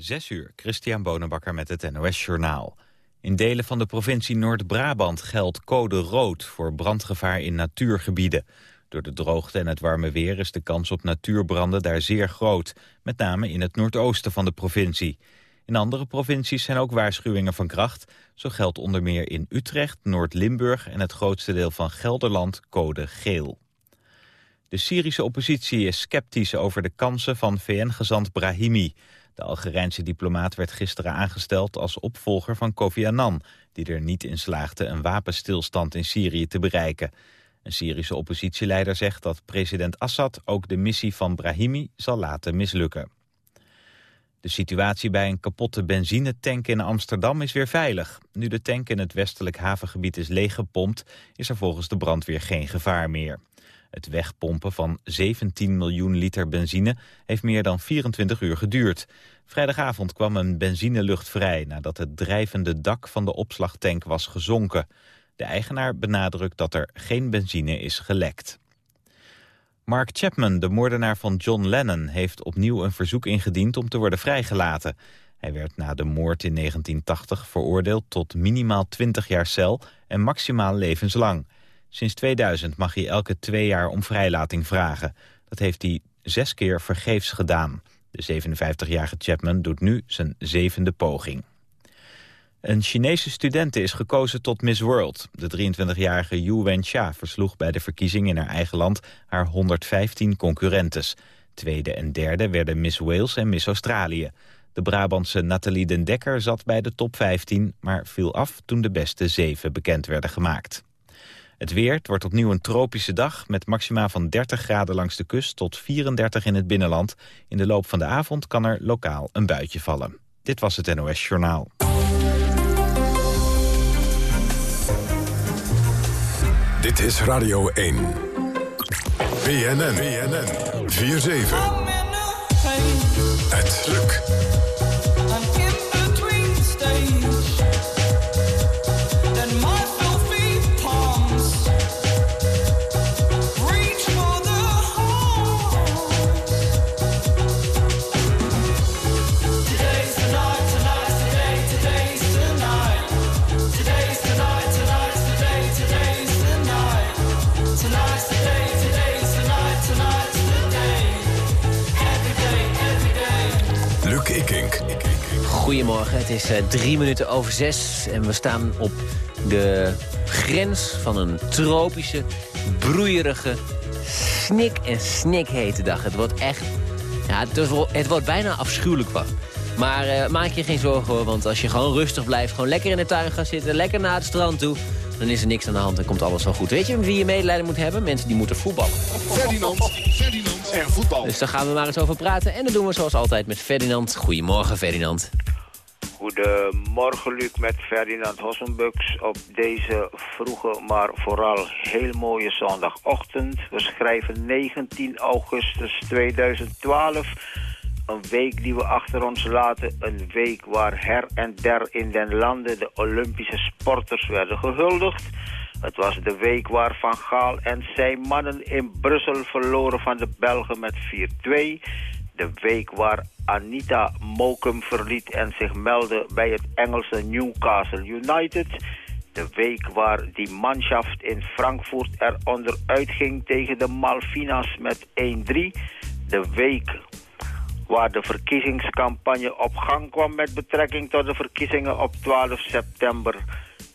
Zes uur, Christian Bonenbakker met het NOS Journaal. In delen van de provincie Noord-Brabant geldt code rood voor brandgevaar in natuurgebieden. Door de droogte en het warme weer is de kans op natuurbranden daar zeer groot. Met name in het noordoosten van de provincie. In andere provincies zijn ook waarschuwingen van kracht. Zo geldt onder meer in Utrecht, Noord-Limburg en het grootste deel van Gelderland code geel. De Syrische oppositie is sceptisch over de kansen van VN-gezant Brahimi. De Algerijnse diplomaat werd gisteren aangesteld als opvolger van Kofi Annan... die er niet in slaagde een wapenstilstand in Syrië te bereiken. Een Syrische oppositieleider zegt dat president Assad ook de missie van Brahimi zal laten mislukken. De situatie bij een kapotte benzinetank in Amsterdam is weer veilig. Nu de tank in het westelijk havengebied is leeggepompt... is er volgens de brandweer geen gevaar meer. Het wegpompen van 17 miljoen liter benzine heeft meer dan 24 uur geduurd. Vrijdagavond kwam een benzinelucht vrij nadat het drijvende dak van de opslagtank was gezonken. De eigenaar benadrukt dat er geen benzine is gelekt. Mark Chapman, de moordenaar van John Lennon, heeft opnieuw een verzoek ingediend om te worden vrijgelaten. Hij werd na de moord in 1980 veroordeeld tot minimaal 20 jaar cel en maximaal levenslang. Sinds 2000 mag hij elke twee jaar om vrijlating vragen. Dat heeft hij zes keer vergeefs gedaan. De 57-jarige Chapman doet nu zijn zevende poging. Een Chinese studente is gekozen tot Miss World. De 23-jarige Yu Wenxia versloeg bij de verkiezing in haar eigen land haar 115 concurrentes. Tweede en derde werden Miss Wales en Miss Australië. De Brabantse Nathalie den Dekker zat bij de top 15, maar viel af toen de beste zeven bekend werden gemaakt. Het weer, het wordt opnieuw een tropische dag... met maxima van 30 graden langs de kust tot 34 in het binnenland. In de loop van de avond kan er lokaal een buitje vallen. Dit was het NOS Journaal. Dit is Radio 1. BNN. BNN. 4-7. Het lukt. Het is uh, drie minuten over zes en we staan op de grens van een tropische, broeierige, snik- en snikhete dag. Het wordt echt, ja, het, wordt, het wordt bijna afschuwelijk warm. Maar uh, maak je geen zorgen hoor, want als je gewoon rustig blijft, gewoon lekker in de tuin gaat zitten, lekker naar het strand toe, dan is er niks aan de hand en komt alles wel goed. Weet je wie je medelijden moet hebben? Mensen die moeten voetballen. Ferdinand, Ferdinand en voetbal. Dus daar gaan we maar eens over praten. En dat doen we zoals altijd met Ferdinand. Goedemorgen Ferdinand. Goedemorgen Luc met Ferdinand Hossenbux op deze vroege, maar vooral heel mooie zondagochtend. We schrijven 19 augustus 2012. Een week die we achter ons laten. Een week waar her en der in den landen de Olympische sporters werden gehuldigd. Het was de week waar Van Gaal en zijn mannen in Brussel verloren van de Belgen met 4-2. De week waar Anita Mokum verliet en zich meldde bij het Engelse Newcastle United. De week waar die manschaft in Frankfurt eronder uitging tegen de Malvinas met 1-3. De week waar de verkiezingscampagne op gang kwam met betrekking tot de verkiezingen op 12 september.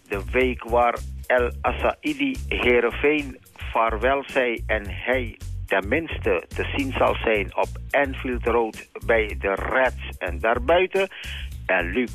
De week waar El Asaidi Heerenveen vaarwel zei en hij tenminste te zien zal zijn op Enfield Road bij de Reds en daarbuiten. En Luc,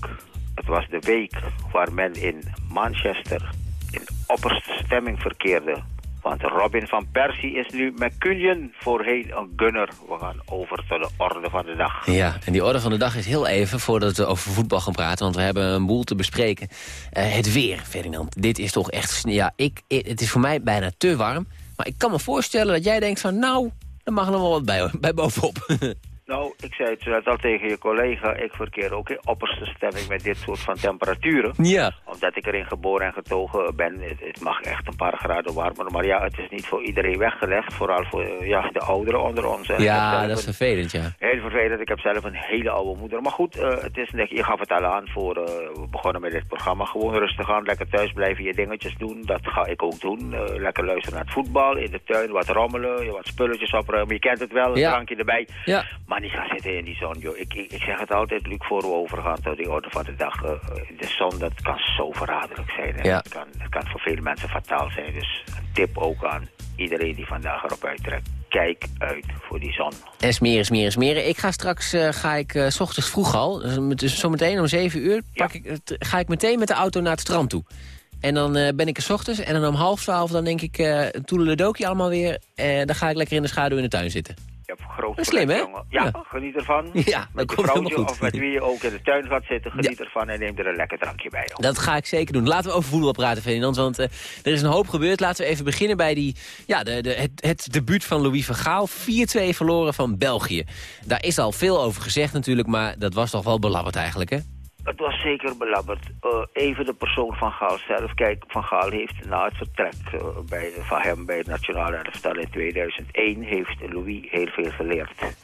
het was de week waar men in Manchester in opperste stemming verkeerde. Want Robin van Persie is nu met Cunjen voorheen een gunner. We gaan over tot de orde van de dag. Ja, en die orde van de dag is heel even voordat we over voetbal gaan praten. Want we hebben een boel te bespreken. Uh, het weer, Ferdinand. Dit is toch echt... Ja, ik, het is voor mij bijna te warm. Maar ik kan me voorstellen dat jij denkt van... nou, er mag nog wel wat bij, bij bovenop. Nou, ik zei het net al tegen je collega. Ik verkeer ook in opperste stemming met dit soort van temperaturen. Ja. Omdat ik erin geboren en getogen ben. Het, het mag echt een paar graden warmer. Maar ja, het is niet voor iedereen weggelegd. Vooral voor eh, ja, de ouderen onder ons. En Ja, dat is een- vervelend, ja. Heel vervelend. Ik heb zelf een hele oude moeder. Maar goed, eh, het is, net- je gaf het al aan voor... eh, we begonnen met dit programma. Gewoon rustig aan. Lekker thuis blijven. Je dingetjes doen. Dat ga ik ook doen. Lekker luisteren naar het voetbal. In de tuin wat rommelen. Wat spulletjes opruimen. Je kent het wel. Een Ja. drankje erbij. Ja. Maar niet gaan zitten in die zon, joh. Ik, ik, ik zeg het altijd, Luc, voor we overgaan tot die orde van de dag. eh, de zon, dat kan zo verraderlijk zijn. Hè? Ja. Het, kan, het kan voor veel mensen fataal zijn. Dus een tip ook aan iedereen die vandaag erop uittrekt. Kijk uit voor die zon. En smeren, smeren, smeren. Ik ga straks eh, ga ik, eh, s ochtends vroeg al, dus dus zometeen om 7 uur, pak ik, ga ik meteen met de auto naar het strand toe. En dan ben ik er 's ochtends en dan om half twaalf dan denk ik, eh toedeledokie allemaal weer. Eh, dan ga ik lekker in de schaduw in de tuin zitten. Groot Dat is slim, hè? jongen. Ja, Ja. geniet ervan. Ja, dat komt vrouwtje goed. of met wie je ook in de tuin gaat zitten, geniet ervan en neem er een lekker drankje bij. Dat ga ik zeker doen. Laten we over voetbal praten, Ferdinand. Want eh, er is een hoop gebeurd. Laten we even beginnen bij die, ja, de, de, het, het debuut van Louis van Gaal. 4-2 verloren van België. Daar is al veel over gezegd natuurlijk, maar dat was toch wel belabberd eigenlijk, hè? Het was zeker belabberd. Eh, even de persoon van Gaal zelf. Kijk, Van Gaal heeft na het vertrek eh, bij, van hem bij het Nationale Elftal in 2001... heeft Louis heel veel geleerd.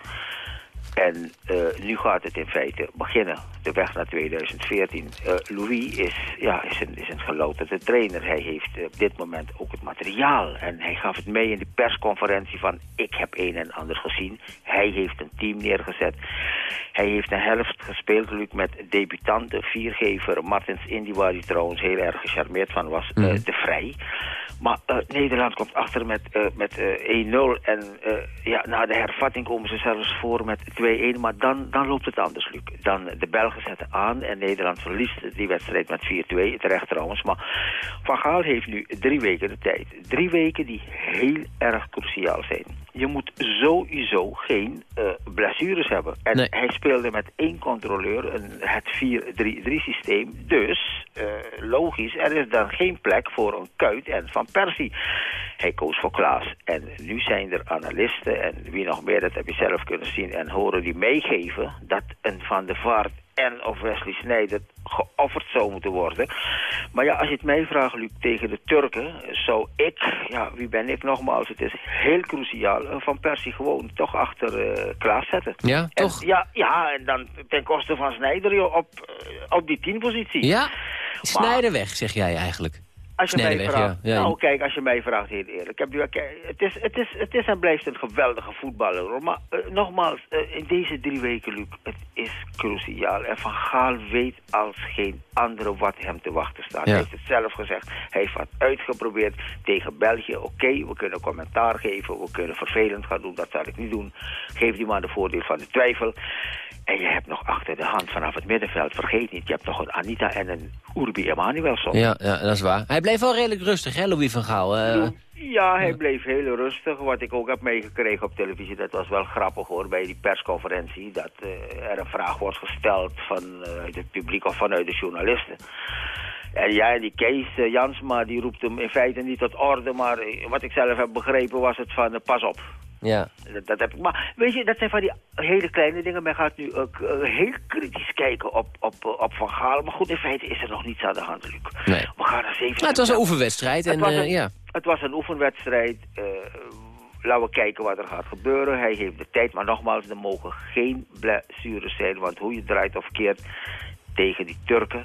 En eh, nu gaat het in feite beginnen, de weg naar 2014. Eh, Louis is, ja, is, een, is een trainer. Hij heeft op dit moment ook het materiaal. En hij gaf het mee in de persconferentie van... ik heb een en ander gezien. Hij heeft een team neergezet. Hij heeft een helft gespeeld Luc, met debutanten, viergever Martins Indy... waar hij trouwens heel erg gecharmeerd van was, eh, de Vrij. Maar eh, Nederland komt achter met, eh, met eh, 1-0. En eh, ja, na de hervatting komen ze zelfs voor met 2-1. Maar dan, dan loopt het anders, Luc. Dan de Belgen zetten aan en Nederland verliest die wedstrijd met 4-2. Terecht trouwens. Maar Van Gaal heeft nu drie weken de tijd. Drie weken die heel erg cruciaal zijn. Je moet sowieso geen eh, blessures hebben. En Nee. hij speelde met één controleur, een, het 4-3-3 systeem. Dus, eh, logisch, er is dan geen plek voor een Kuit en Van Persie. Hij koos voor Klaas. En nu zijn er analisten en wie nog meer, dat heb je zelf kunnen zien en horen, die meegeven dat een Van de Vaart en of Wesley Sneijder geofferd zou moeten worden. Maar ja, als je het mij vraagt, Luc, tegen de Turken, zou ik, ja, wie ben ik nogmaals, het is heel cruciaal, een Van Persie gewoon toch achter eh Klaas zetten. Ja, En- toch? ja, ja, en dan ten koste van Snijder joh, op, eh, op die tienpositie. Ja? Snijden weg, zeg jij eigenlijk. Als je mij vraagt, ja. Ja, nou kijk, als je mij vraagt, heel eerlijk. Ik heb, nu- het, is, het, is, het is en blijft een geweldige voetballer. Hoor. Maar eh, nogmaals, eh, in deze drie weken, Luc, het is cruciaal. En Van Gaal weet als geen andere wat hem te wachten staat. Ja. Hij heeft het zelf gezegd. Hij heeft wat uitgeprobeerd tegen België. Oké, we kunnen commentaar geven. We kunnen vervelend gaan doen. Dat zal ik niet doen. Geef die man de voordeel van de twijfel. En je hebt nog achter de hand vanaf het middenveld, vergeet niet, je hebt nog een Anita en een Urbi Emanuelson. Ja, ja, dat is waar. Hij bleef wel redelijk rustig, hè, Louis van Gaal. Eh, Ja, hij bleef heel rustig. Wat ik ook heb meegekregen op televisie, dat was wel grappig hoor, bij die persconferentie. Dat eh, er een vraag wordt gesteld vanuit het publiek of vanuit de journalisten. En ja, die Kees eh, Jansma, die roept hem in feite niet tot orde, maar eh, wat ik zelf heb begrepen was het van eh, pas op. ja. Dat, dat heb ik. Maar weet je, dat zijn van die hele kleine dingen. Men gaat nu ook heel kritisch kijken op, op, op Van Gaal. Maar goed, in feite is er nog niets aan de hand, Luc. Nee. We gaan naar 7 Nou, het was een oefenwedstrijd. En, het was, een, ja. het was een oefenwedstrijd. laten we kijken wat er gaat gebeuren. Hij heeft de tijd, maar nogmaals, er mogen geen blessures zijn. Want hoe je draait of keert tegen die Turken,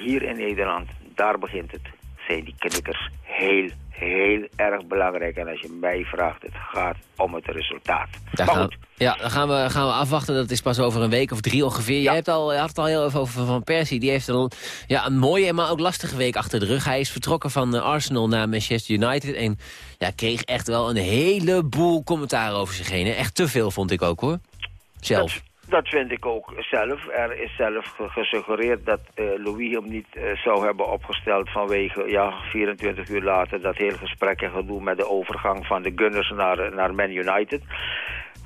hier in Nederland, daar begint het. Zijn die knikkers heel, heel erg belangrijk. En als je mij vraagt, het gaat om het resultaat. Daar gaan, ja, dan gaan we, gaan we afwachten. Dat is pas over een week of drie ongeveer. Je hebt al, je had het al heel even over Van Persie. Die heeft een, ja, een mooie, maar ook lastige week achter de rug. Hij is vertrokken van eh, Arsenal naar Manchester United. En ja, kreeg echt wel een heleboel commentaar over zich heen. hè. Echt te veel, vond ik ook, hoor. Zelf. Dat, dat vind ik ook zelf. Er is zelf ge- gesuggereerd dat eh, Louis hem niet eh, zou hebben opgesteld vanwege, ja, 24 uur later, dat hele gesprek en gedoe met de overgang van de Gunners naar, naar Man United.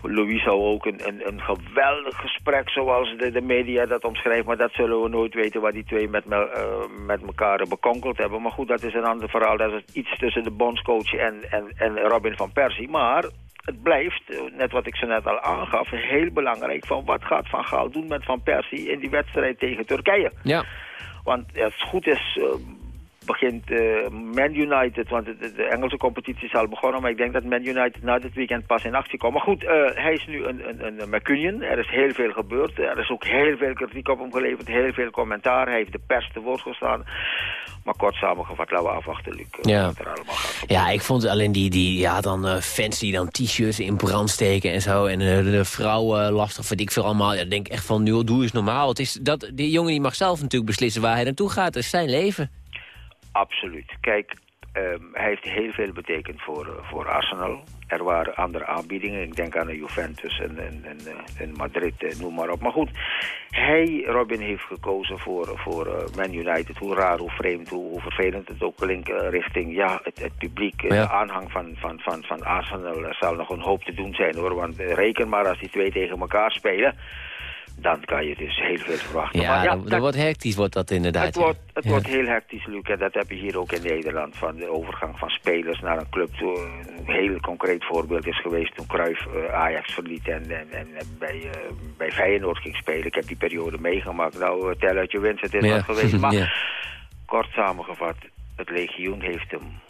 Louis zou ook een, een, een geweldig gesprek, zoals de, de media dat omschrijft, maar dat zullen we nooit weten wat die twee met, me, eh, met elkaar bekonkeld hebben. Maar goed, dat is een ander verhaal. Dat is iets tussen de bondscoach en, en, en Robin van Persie. Maar het blijft, eh, net wat ik zo net al aangaf, heel belangrijk van wat gaat Van Gaal doen met Van Persie in die wedstrijd tegen Turkije. Ja. Want als het goed is, eh, begint uh, Man United, want de, de, Engelse competitie is al begonnen, maar ik denk dat Man United na dit weekend pas in actie komt. Maar goed, uh, hij is nu een, een, een McCunion, er is heel veel gebeurd, er is ook heel veel kritiek op hem geleverd, heel veel commentaar, hij heeft de pers te woord gestaan. Maar kort samengevat, laten we afwachten, Luc, ja. wat er allemaal gaat gebeuren. Ja, ik vond alleen die, die ja, dan, uh, fans die dan t-shirts in brand steken en zo. En uh, de vrouwen lastig, weet ik veel allemaal. Ja, denk echt van, nu doe eens normaal. Het is dat, die jongen die mag zelf natuurlijk beslissen waar hij naartoe gaat. Het is zijn leven. Absoluut. Kijk, um, hij heeft heel veel betekend voor, uh, voor Arsenal. Er waren andere aanbiedingen. Ik denk aan de Juventus en, en, en, en Madrid, uh, noem maar op. Maar goed, hij, Robin, heeft gekozen voor, voor Man United. Hoe raar, hoe vreemd, hoe, hoe vervelend het ook klinkt richting ja, het, het publiek. Ja. De aanhang van, van, van, van Arsenal. Er zal nog een hoop te doen zijn hoor. Want reken maar als die twee tegen elkaar spelen dan kan je dus heel veel verwachten. Ja, maar ja dat, dat wordt hectisch wordt dat inderdaad. Het, wordt, het ja. wordt heel hectisch, Luc. En dat heb je hier ook in Nederland. Van de overgang van spelers naar een club. Een heel concreet voorbeeld is geweest toen Cruijff uh, Ajax verliet en, en, en bij, uh, bij Feyenoord ging spelen. Ik heb die periode meegemaakt. Nou, tel uit je winst, het is ja. wat geweest. Maar kort samengevat, het legioen heeft hem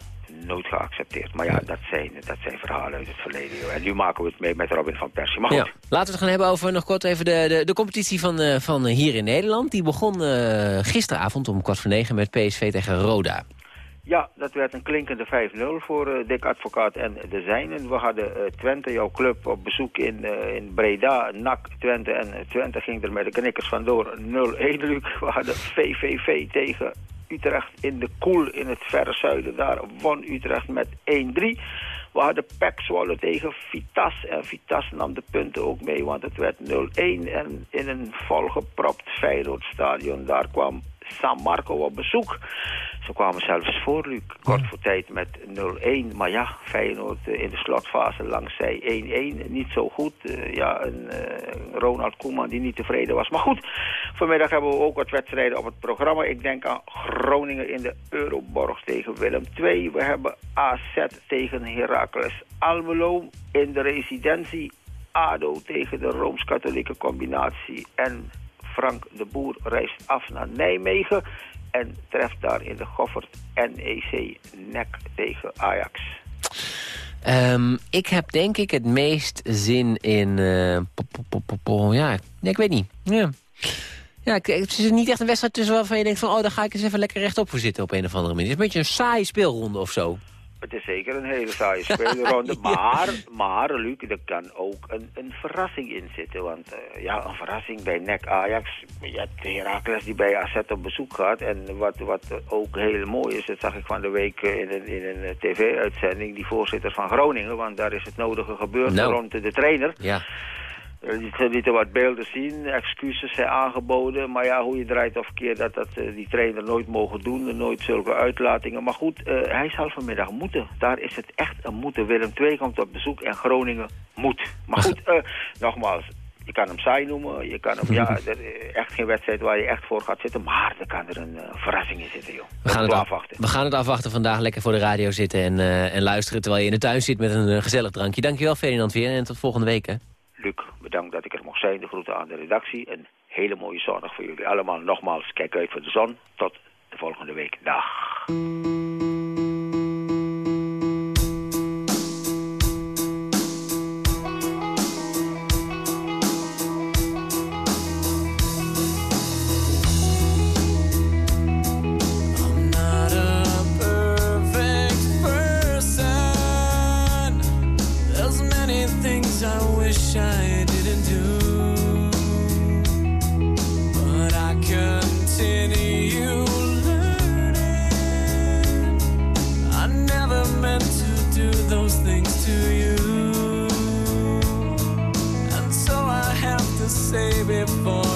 nooit geaccepteerd. Maar ja, dat zijn, dat zijn verhalen uit het verleden. En nu maken we het mee met Robin van Persie. Maar goed. Ja. Laten we het gaan hebben over nog kort even de, de, de competitie van, uh, van hier in Nederland. Die begon uh, gisteravond om kwart voor negen met PSV tegen Roda. Ja, dat werd een klinkende 5-0 voor uh, Dick Advocaat en de zijnen. We hadden uh, Twente, jouw club, op bezoek in, uh, in Breda, NAC Twente. En Twente ging er met de knikkers vandoor 0-1, Luc. We hadden VVV tegen Utrecht in de Koel in het verre zuiden. Daar won Utrecht met 1-3. We hadden PEC Zwolle tegen Vitas. En Vitas nam de punten ook mee, want het werd 0-1. En in een volgepropt Feyenoordstadion, daar kwam San Marco op bezoek. Ze kwamen zelfs voor, Luc, kort voor tijd met 0-1. Maar ja, Feyenoord in de slotfase langs zij 1-1. Niet zo goed. Uh, ja, een uh, Ronald Koeman die niet tevreden was. Maar goed, vanmiddag hebben we ook wat wedstrijden op het programma. Ik denk aan Groningen in de Euroborg tegen Willem II. We hebben AZ tegen Heracles Almelo in de residentie. ADO tegen de Rooms-Katholieke combinatie. En Frank de Boer reist af naar Nijmegen en treft daar in de Goffert NEC nek tegen Ajax. Um, ik heb denk ik het meest zin in... Uh, po, po, po, ja, nee, ik weet niet. Ja. Ja, het is niet echt een wedstrijd tussen waarvan je denkt van... oh, daar ga ik eens even lekker rechtop voor zitten op een of andere manier. Het is een beetje een saaie speelronde of zo. Het is zeker een hele saaie speelronde, maar, maar Luc, er kan ook een, een verrassing in zitten. Want uh, ja, een verrassing bij NEC Ajax. Je hebt Herakles die bij AZ op bezoek gaat. En wat, wat ook heel mooi is, dat zag ik van de week in een, in een tv-uitzending... die voorzitter van Groningen, want daar is het nodige gebeurd nou. rond de trainer... Ja. Je lieten wat beelden zien, excuses zijn aangeboden. Maar ja, hoe je draait of keer dat, dat uh, die trainer nooit mogen doen. Nooit zulke uitlatingen. Maar goed, uh, hij zal vanmiddag moeten. Daar is het echt een moeten. Willem II komt op bezoek en Groningen moet. Maar goed, uh, nogmaals. Je kan hem saai noemen. Je kan hem, ja, er, echt geen wedstrijd waar je echt voor gaat zitten. Maar er kan er een verrassing in zitten, joh. We gaan, het afwachten. we gaan het afwachten vandaag. Lekker voor de radio zitten en, en luisteren terwijl je in de tuin zit met een gezellig drankje. Dankjewel Ferdinand weer en tot volgende week, hè. Luc, bedankt dat ik er mocht zijn. De groeten aan de redactie. Een hele mooie zondag voor jullie allemaal. Nogmaals, kijk uit voor de zon. Tot de volgende week. Dag. before.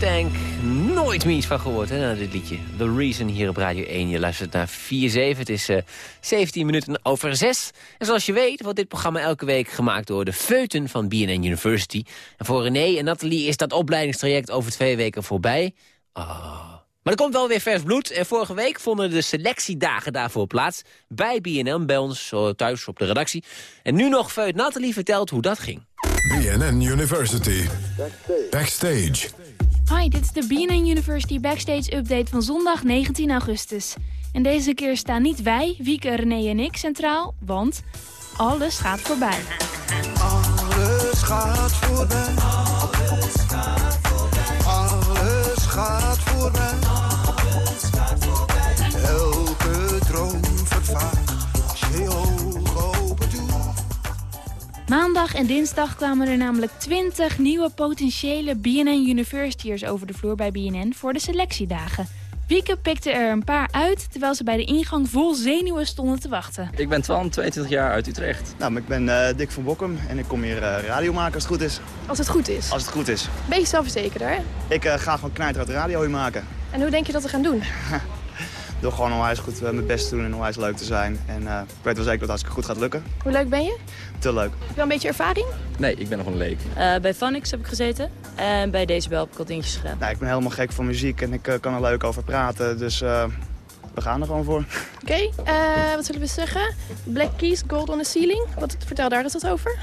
Hoobastank, nooit meer iets van gehoord hè, dit liedje. The Reason hier op Radio 1. Je luistert naar 4-7. Het is eh 17 minuten over 6. En zoals je weet wordt dit programma elke week gemaakt door de feuten van BNN University. En voor René en Nathalie is dat opleidingstraject over twee weken voorbij. Ah. Maar er komt wel weer vers bloed. En vorige week vonden de selectiedagen daarvoor plaats. Bij BNN, bij ons zo thuis op de redactie. En nu nog feut Nathalie vertelt hoe dat ging. BNN University. Backstage. Hi, dit is de BNN University Backstage Update van zondag 19 augustus. En deze keer staan niet wij, Wieke, René en ik centraal, want alles gaat voorbij. Alles gaat voorbij. Alles gaat voorbij. Alles gaat Maandag en dinsdag kwamen er namelijk 20 nieuwe potentiële BNN University'ers over de vloer bij BNN voor de selectiedagen. Wieke pikte er een paar uit, terwijl ze bij de ingang vol zenuwen stonden te wachten. Ik ben Twan, 22 jaar uit Utrecht. Nou, maar ik ben eh, Dick van Bokkum en ik kom hier eh, radio maken als het goed is. Als het goed is. Als het goed is. Beetje zelfverzekerder, hè? Ik eh, ga gewoon knijter uit radio hier maken. En hoe denk je dat we gaan doen? Door gewoon onwijs goed eh, mijn best te doen en onwijs leuk te zijn. En eh, ik weet wel zeker dat het hartstikke goed gaat lukken. Hoe leuk ben je? Te leuk. Heb je wel een beetje ervaring? Nee, ik ben nog een leek. Eh, bij Vanix heb ik gezeten en bij Decibel heb ik al dingetjes gedaan. Nou, ik ben helemaal gek van muziek en ik kan er leuk over praten. Dus eh, we gaan er gewoon voor. Oké, eh, wat zullen we zeggen? Black Keys, Gold on the Ceiling. Wat, vertel daar eens wat over.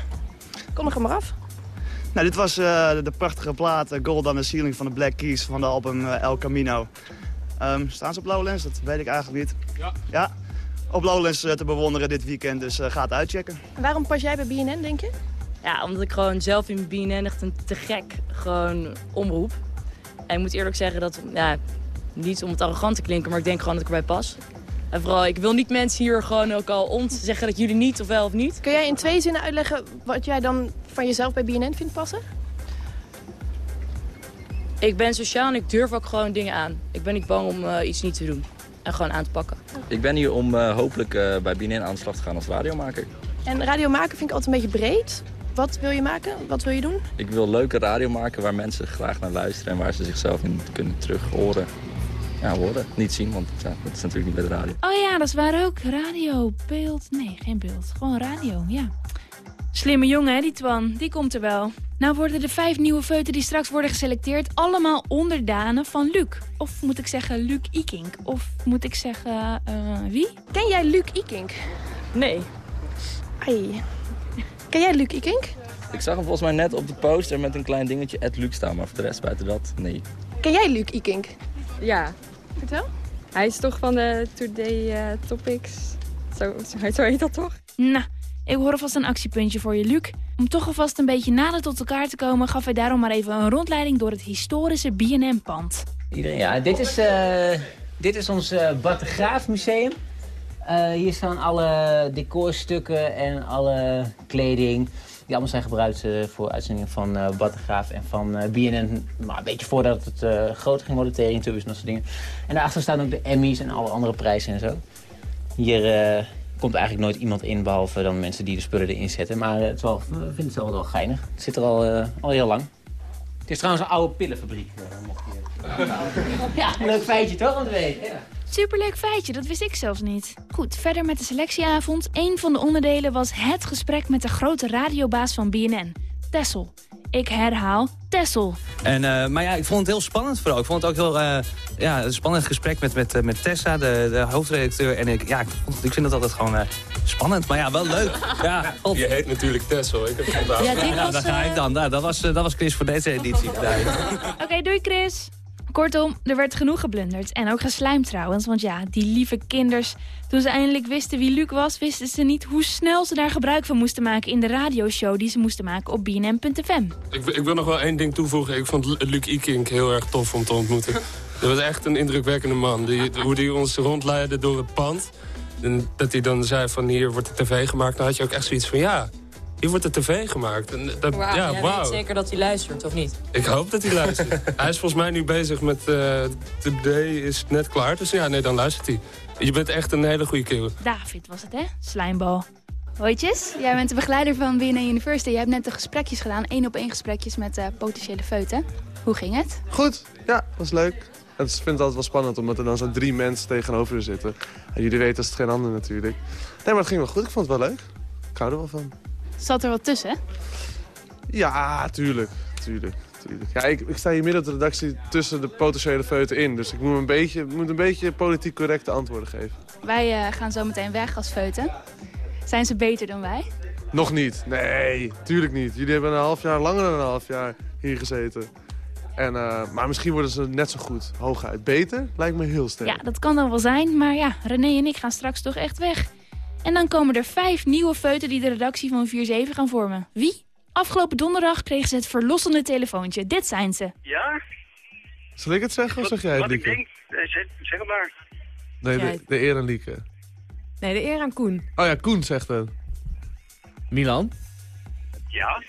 Kom er maar af. Nou, dit was eh, de prachtige plaat Gold on the Ceiling van de Black Keys van de album El Camino. Ehm, staan ze op Lowlands? Dat weet ik eigenlijk niet. Ja. Ja, op Lowlands eh, te bewonderen dit weekend, dus eh, ga het uitchecken. En waarom pas jij bij BNN, denk je? Ja, omdat ik gewoon zelf in BNN echt een te gek gewoon omroep. En ik moet eerlijk zeggen dat, ja, niet om het arrogant te klinken, maar ik denk gewoon dat ik erbij pas. En vooral, ik wil niet mensen hier gewoon ook al ont zeggen dat jullie niet of wel of niet. Kun jij in twee zinnen uitleggen wat jij dan van jezelf bij BNN vindt passen? Ik ben sociaal en ik durf ook gewoon dingen aan. Ik ben niet bang om eh, iets niet te doen. En gewoon aan te pakken. Ik ben hier om eh, hopelijk eh, bij BNN aan de slag te gaan als radiomaker. En radio maken vind ik altijd een beetje breed. Wat wil je maken? Wat wil je doen? Ik wil leuke radio maken waar mensen graag naar luisteren en waar ze zichzelf in kunnen terug horen. Ja, horen. Niet zien, want ja, dat is natuurlijk niet bij de radio. Oh ja, dat is waar ook. Radio, beeld. Nee, geen beeld. Gewoon radio, ja. Slimme jongen, hè, die Twan. Die komt er wel. Nou worden de vijf nieuwe feuten die straks worden geselecteerd... allemaal onderdanen van Luc. Of moet ik zeggen Luc Ikink? Of moet ik zeggen, eh, wie? Ken jij Luc Ikink? Nee. Ai. Ken jij Luc Ikink? Ik zag hem volgens mij net op de poster met een klein dingetje Ed Luc staan, maar voor de rest buiten dat, nee. Ken jij Luc Ikink? Ja, Vertel. hij is toch van de Today eh, Topics. Zo, zo, zo heet dat toch? Nou, ik hoor alvast een actiepuntje voor je, Luc. Om toch alvast een beetje nader tot elkaar te komen... gaf hij daarom maar even een rondleiding door het historische BNM-pand. Iedereen, ja, dit is, eh, dit is ons uh, Bart de Graaf Museum. Eh, hier staan alle decorstukken en alle kleding. Die allemaal zijn gebruikt eh, voor uitzendingen van eh Graaf en van eh, BNN. Maar een beetje voordat het eh, groter ging worden, Teringtubbies en dat soort dingen. En daarachter staan ook de Emmys en alle andere prijzen en zo. Hier eh, komt eigenlijk nooit iemand in, behalve dan mensen die de spullen erin zetten. Maar eh, het is wel, we vinden het wel, wel geinig. Het zit er al, eh, al heel lang. Het is trouwens een oude pillenfabriek. eh, mocht je- ja, een leuk feitje toch om te weten. Ja. Superleuk feitje, dat wist ik zelfs niet. Goed, verder met de selectieavond. Een van de onderdelen was het gesprek met de grote radiobaas van BNN, Tessel. Ik herhaal, Tessel. En, eh, maar ja, ik vond het heel spannend vooral. Ik vond het ook heel eh, ja, een spannend gesprek met, met, eh, met Tessa, de, de hoofdredacteur. En ik, ja, ik, vond- ik vind het altijd gewoon eh, spannend, maar ja, wel leuk. Ja. Je heet natuurlijk Tessel. Ik heb het vandaag. Ja, dit Nou, was, daar ga ik dan. Nou, dat, was, dat was Chris voor deze editie. Oké, doei Chris. Kortom, er werd genoeg geblunderd. En ook geslijmd trouwens. Want ja, die lieve kinders... Toen ze eindelijk wisten wie Luc was... wisten ze niet hoe snel ze daar gebruik van moesten maken... in de radioshow die ze moesten maken op bnm.fm. Ik, ik wil nog wel één ding toevoegen. Ik vond Luc Ikink heel erg tof om te ontmoeten. Dat was echt een indrukwekkende man. Die, hoe die ons rondleidde door het pand. En dat hij dan zei van hier wordt de tv gemaakt. Dan had je ook echt zoiets van ja, hier wordt de tv gemaakt. En dat, Wauw, ja, wauw. weet zeker dat hij luistert, of niet? Ik hoop dat hij luistert. hij is volgens mij nu bezig met uh, Today is net klaar. Dus ja, nee, dan luistert hij. Je bent echt een hele goede kerel. David was het, hè? Slijmbal. Hooitjes, jij bent de begeleider van BNN University. Jij hebt net de gesprekjes gedaan, één op één gesprekjes met eh, potentiële feuten. Hoe ging het? Goed, ja, was leuk. En ik vind het altijd wel spannend, omdat er dan zo drie mensen tegenover je zitten. En jullie weten als het geen ander natuurlijk. Nee, maar het ging wel goed. Ik vond het wel leuk. Ik hou er wel van. Zat er wat tussen? Ja, tuurlijk. Tuurlijk. Ja, ik, ik sta hier midden op de redactie tussen de potentiële feuten in. Dus ik moet een beetje, moet een beetje politiek correcte antwoorden geven. Wij eh, gaan zo meteen weg als feuten. Zijn ze beter dan wij? Nog niet. Nee, tuurlijk niet. Jullie hebben een half jaar, langer dan een half jaar hier gezeten. En, eh, maar misschien worden ze net zo goed. Hooguit. Beter? Lijkt me heel sterk. Ja, dat kan dan wel zijn. Maar ja, René en ik gaan straks toch echt weg. En dan komen er vijf nieuwe feuten die de redactie van 4-7 gaan vormen. Wie? Afgelopen donderdag kregen ze het verlossende telefoontje. Dit zijn ze. Ja? Zal ik het zeggen of zeg jij het, Wat ik Lieke? denk, eh, zeg, zeg het maar. Nee, de, de eer aan Lieke. Nee, de eer aan Koen. Oh ja, Koen zegt het. Milan? Ja?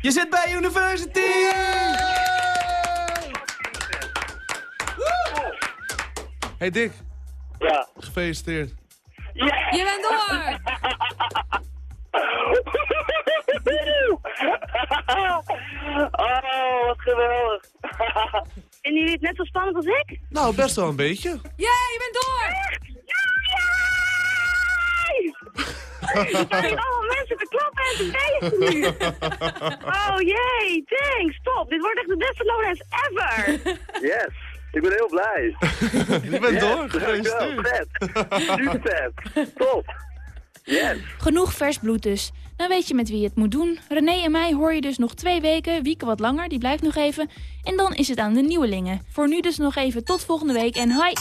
Je zit bij University! Hey Dick. Ja. Gefeliciteerd. Je bent door! oh, wat geweldig. Vinden jullie het net zo spannend als ik? Nou, best wel een beetje. Jee, je bent door! Er staan allemaal mensen te klappen en te feesten nu. Oh jee, thanks, top. Dit wordt echt de beste Lowlands ever. Yes, ik ben heel blij. Je bent door, Yes, gefeliciteerd. vet. Super vet. Top. Yes. Genoeg vers bloed dus. Dan weet je met wie je het moet doen. René en mij hoor je dus nog twee weken. Wieke wat langer, die blijft nog even. En dan is het aan de nieuwelingen. Voor nu dus nog even tot volgende week en hi!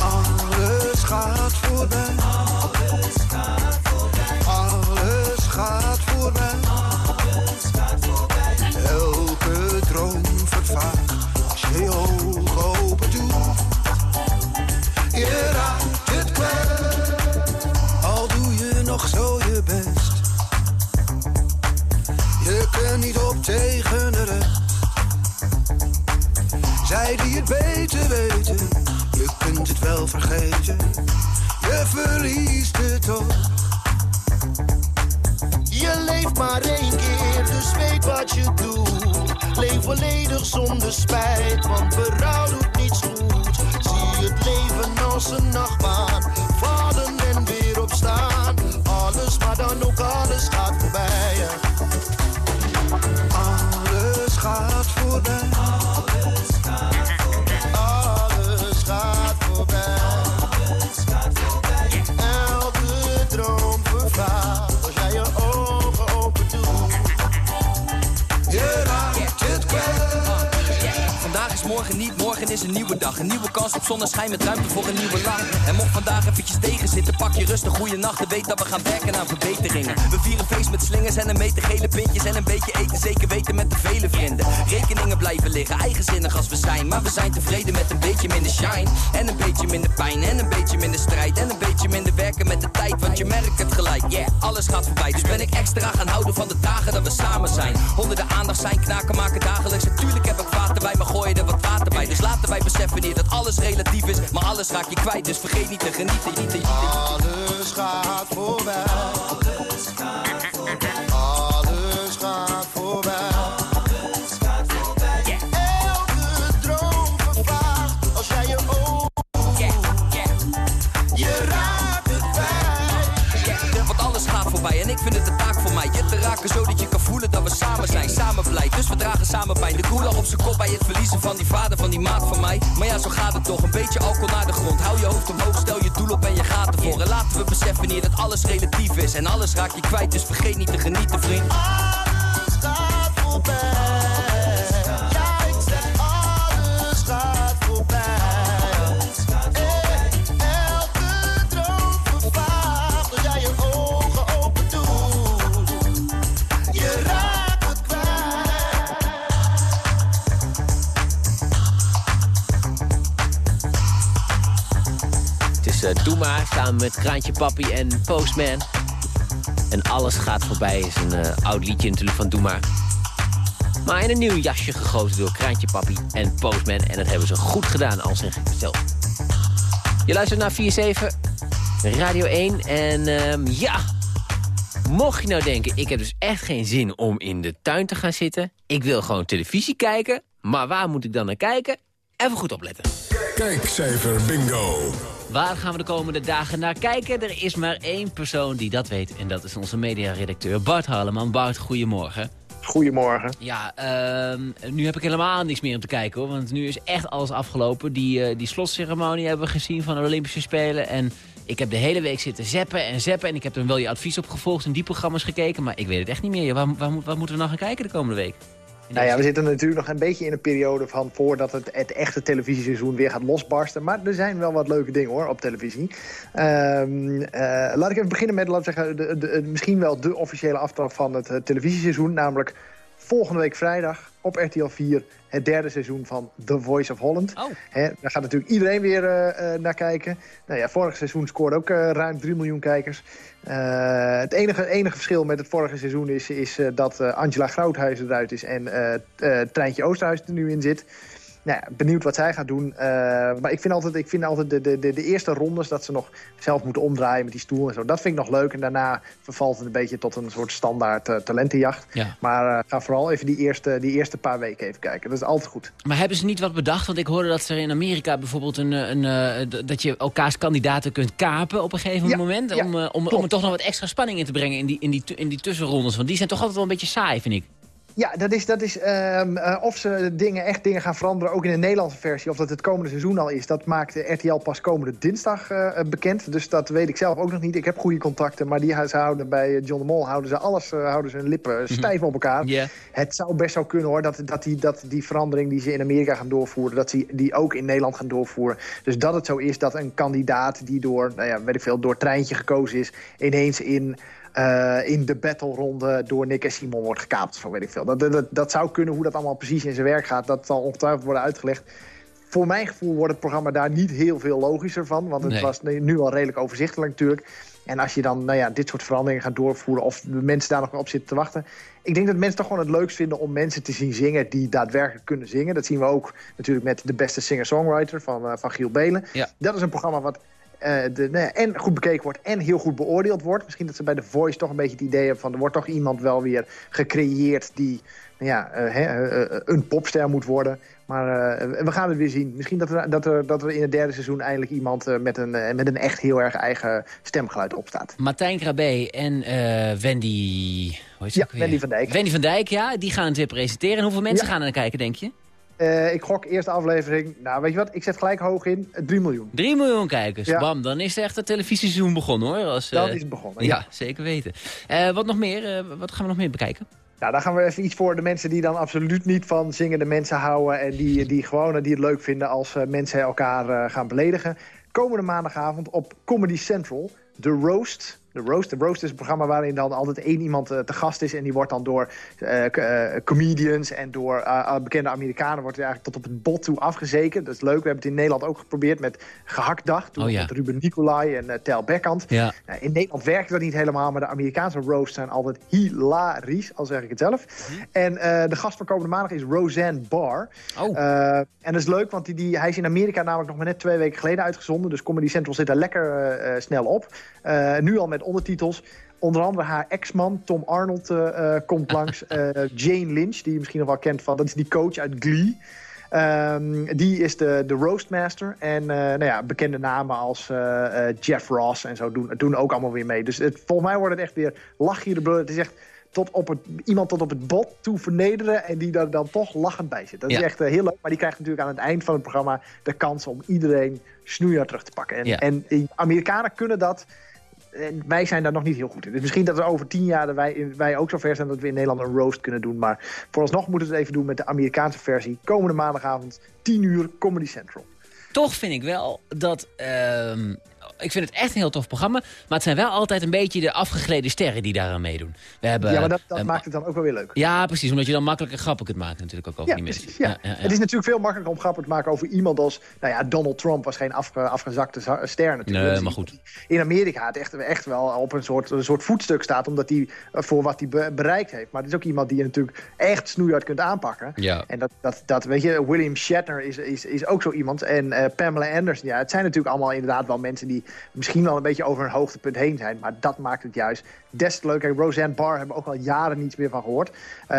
Alles gaat voorbij. Alles gaat voorbij. Alles gaat voorbij. Goede nacht. En weet dat we gaan werken aan verbeteringen. We vieren feest met slingers en een meter gele pintjes. En een beetje eten, zeker weten met de vele vrienden. Rekeningen blijven liggen, eigenzinnig als we zijn. Maar we zijn tevreden met een beetje minder shine. En een beetje minder pijn, en een beetje minder strijd. En een beetje minder werken met de tijd, want je merkt het gelijk. Yeah, alles gaat voorbij. Dus ben ik extra gaan houden van de dagen dat we samen zijn. Honderden aandacht zijn, knaken maken dagelijks. Natuurlijk heb ik vaten bij, maar gooi er wat water bij. Dus laten wij beseffen hier dat alles relatief is. Maar alles raak je kwijt, dus vergeet niet te genieten. Niet te, gaat. Alles gaat voorbij. Alles gaat voorbij. Alles gaat voorbij. Elke droom vervaagt als jij je ogen. Je raakt bij. Want alles gaat voorbij en ik vind het een taak voor mij. Je te raken zodat je kan voelen dat we samen zijn dus we dragen samen pijn. De koelag op zijn kop bij het verliezen van die vader, van die maat van mij. Maar ja, zo gaat het toch. Een beetje alcohol naar de grond. Hou je hoofd omhoog, stel je doel op en je gaat ervoor. En laten we beseffen hier dat alles relatief is. En alles raak je kwijt, dus vergeet niet te genieten, vriend. Alles gaat. Samen met Kraantje Papi en Postman. En alles gaat voorbij is een eh, oud liedje natuurlijk van Doe maar. Maar in een nieuw jasje gegoten door Kraantje Papi en Postman. En dat hebben ze goed gedaan, al zeg ik zelf. Je luistert naar 47 Radio 1 en ehm, ja... Mocht je nou denken, ik heb dus echt geen zin om in de tuin te gaan zitten. Ik wil gewoon televisie kijken. Maar waar moet ik dan naar kijken? Even goed opletten. Kijkcijfer bingo. Waar gaan we de komende dagen naar kijken? Er is maar één persoon die dat weet. En dat is onze mediaredacteur Bart Harleman. Bart, goedemorgen. Goedemorgen. Ja, ehm, nu heb ik helemaal niks meer om te kijken hoor. Want nu is echt alles afgelopen. Die, eh, die slotceremonie hebben we gezien van de Olympische Spelen. En ik heb de hele week zitten zappen en zappen. En ik heb er wel je advies op gevolgd en die programma's gekeken. Maar ik weet het echt niet meer. Waar, waar moeten we nou gaan kijken de komende week? Nou ja, we zitten natuurlijk nog een beetje in een periode van voordat het, het echte televisieseizoen weer gaat losbarsten. Maar er zijn wel wat leuke dingen hoor op televisie. Ehm, eh, laat ik even beginnen met, laat ik zeggen, de, de, misschien wel de officiële aftrap van het eh, televisieseizoen. Namelijk volgende week vrijdag op RTL 4 het derde seizoen van The Voice of Holland. Hè, daar gaat natuurlijk iedereen weer eh, eh, naar kijken. Nou ja, vorig seizoen scoorde ook eh, ruim 3 miljoen kijkers. Het enige, enige verschil met het vorige seizoen is, is dat Angela Groothuizen eruit is en Treintje Oosterhuis er nu in zit. Nou ja, benieuwd wat zij gaat doen. Eh, maar ik vind altijd, ik vind altijd de, de, de, eerste rondes dat ze nog zelf moeten omdraaien met die stoel en zo. Dat vind ik nog leuk. En daarna vervalt het een beetje tot een soort standaard eh, talentenjacht. Ja. Maar eh, ga vooral even die eerste, die eerste paar weken even kijken. Dat is altijd goed. Maar hebben ze niet wat bedacht? Want ik hoorde dat er in Amerika bijvoorbeeld een, een, dat je elkaars kandidaten kunt kapen op een gegeven Ja, moment. om, om, om er toch nog wat extra spanning in te brengen in die, in, die, in die tussenrondes. Want die zijn toch altijd wel een beetje saai, vind ik. Ja, dat is, dat is ehm, eh, of ze dingen, echt dingen gaan veranderen, ook in de Nederlandse versie, of dat het komende seizoen al is. Dat maakt de RTL pas komende dinsdag eh, eh, bekend. Dus dat weet ik zelf ook nog niet. Ik heb goede contacten, maar die ze houden bij John de Mol houden ze alles, houden ze hun lippen stijf op elkaar. Het zou best zo kunnen hoor, dat, dat, die, dat die verandering die ze in Amerika gaan doorvoeren, dat ze die ook in Nederland gaan doorvoeren. Dus dat het zo is dat een kandidaat die door, nou ja, weet ik veel, door treintje gekozen is, ineens in in de battleronde door Nick en Simon wordt gekaapt. Zo weet ik veel. Dat, dat, dat zou kunnen hoe dat allemaal precies in zijn werk gaat. Dat zal ongetwijfeld worden uitgelegd. Voor mijn gevoel wordt het programma daar niet heel veel logischer van. Want het Nee. was nu al redelijk overzichtelijk natuurlijk. En als je dan nou ja, dit soort veranderingen gaat doorvoeren... of de mensen daar nog op zitten te wachten... ik denk dat mensen toch gewoon het leukst vinden om mensen te zien zingen... die daadwerkelijk kunnen zingen. Dat zien we ook natuurlijk met de beste singer-songwriter van, eh, van Giel Belen. Ja. Dat is een programma wat eh, de, ja, en goed bekeken wordt en heel goed beoordeeld wordt. Misschien dat ze bij The Voice toch een beetje het idee hebben van... er wordt toch iemand wel weer gecreëerd die nou ja, eh, eh, eh, een popster moet worden. Maar eh, we gaan het weer zien. Misschien dat er, dat er, dat er in het derde seizoen eindelijk iemand eh, met, een, eh, met een echt heel erg eigen stemgeluid opstaat. Martijn Krabbe en eh, Wendy... Hoe Ja? Wendy van Dijk. Wendy van Dijk, ja. Die gaan het weer presenteren. En hoeveel mensen gaan er naar kijken, denk je? Eh, ik gok eerste aflevering. Nou, weet je wat? Ik zet gelijk hoog in. eh, 3 miljoen. 3 miljoen kijkers. Ja. Bam, dan is echt het televisieseizoen begonnen, hoor. Als, Dan eh, is begonnen, Ja, ja. zeker weten. Eh, wat nog meer? Eh, wat gaan we nog meer bekijken? Nou, daar gaan we even iets voor de mensen die dan absoluut niet van zingende mensen houden... en die, die gewoon die het leuk vinden als eh, mensen elkaar eh, gaan beledigen. Komende maandagavond op Comedy Central, The Roast... De Roast. De Roast is een programma waarin dan altijd één iemand eh, te gast is. En die wordt dan door eh, eh, comedians en door bekende Amerikanen... wordt hij eigenlijk tot op het bot toe afgezeken. Dat is leuk. We hebben het in Nederland ook geprobeerd met Gehaktdag. Toen Oh ja. met Ruben Nicolai en Tel Beckhand. Ja. Nou, in Nederland werkt dat niet helemaal, maar de Amerikaanse roasts zijn altijd hilarisch, al zeg ik het zelf. En eh, de gast van komende maandag is Roseanne Barr. Oh. En dat is leuk, want die, die, hij is in Amerika namelijk nog maar net twee weken geleden uitgezonden. Dus Comedy Central zit daar lekker snel op. Nu al met ondertitels. Onder andere haar ex-man, Tom Arnold, eh, eh, komt langs. Eh, Jane Lynch, die je misschien nog wel kent van... dat is die coach uit Glee. Ehm, die is de, de roastmaster. En nou ja, bekende namen als Jeff Ross en zo doen, doen ook allemaal weer mee. Dus het, volgens mij wordt het echt weer lach hier de. Het is echt tot op het, iemand tot op het bot toe vernederen... en die er dan toch lachend bij zit. Dat is echt heel leuk. Maar die krijgt natuurlijk aan het eind van het programma... de kans om iedereen snoeihard terug te pakken. En, Ja. en Amerikanen kunnen dat... En wij zijn daar nog niet heel goed in. Dus misschien dat we over tien jaar wij, wij ook zo ver zijn... dat we in Nederland een roast kunnen doen. Maar vooralsnog moeten we het even doen met de Amerikaanse versie. Komende maandagavond, 10 uur, Comedy Central. Toch vind ik wel dat... ehm, ik vind het echt een heel tof programma. Maar het zijn wel altijd een beetje de afgegleden sterren die daaraan meedoen. We hebben, ja, maar dat, dat eh, maakt het dan ook wel weer leuk. Ja, precies. Omdat je dan makkelijker grappen kunt maken natuurlijk ook over Ja, die mensen. precies. Ja. Het is natuurlijk veel makkelijker om grappen te maken over iemand als... Nou ja, Donald Trump was geen afge- afgezakte za- ster natuurlijk. Nee, maar goed. In Amerika het echt, echt wel op een soort, een soort voetstuk staat... omdat hij eh, voor wat hij be- bereikt heeft. Maar het is ook iemand die je natuurlijk echt snoeihard kunt aanpakken. Ja. En dat, dat, dat, weet je, William Shatner is, is, is ook zo iemand. En eh, Pamela Anderson, ja, het zijn natuurlijk allemaal inderdaad wel mensen... die misschien wel een beetje over hun hoogtepunt heen zijn. Maar dat maakt het juist des te leuker. Roseanne Barr hebben we ook al jaren niets meer van gehoord. Eh,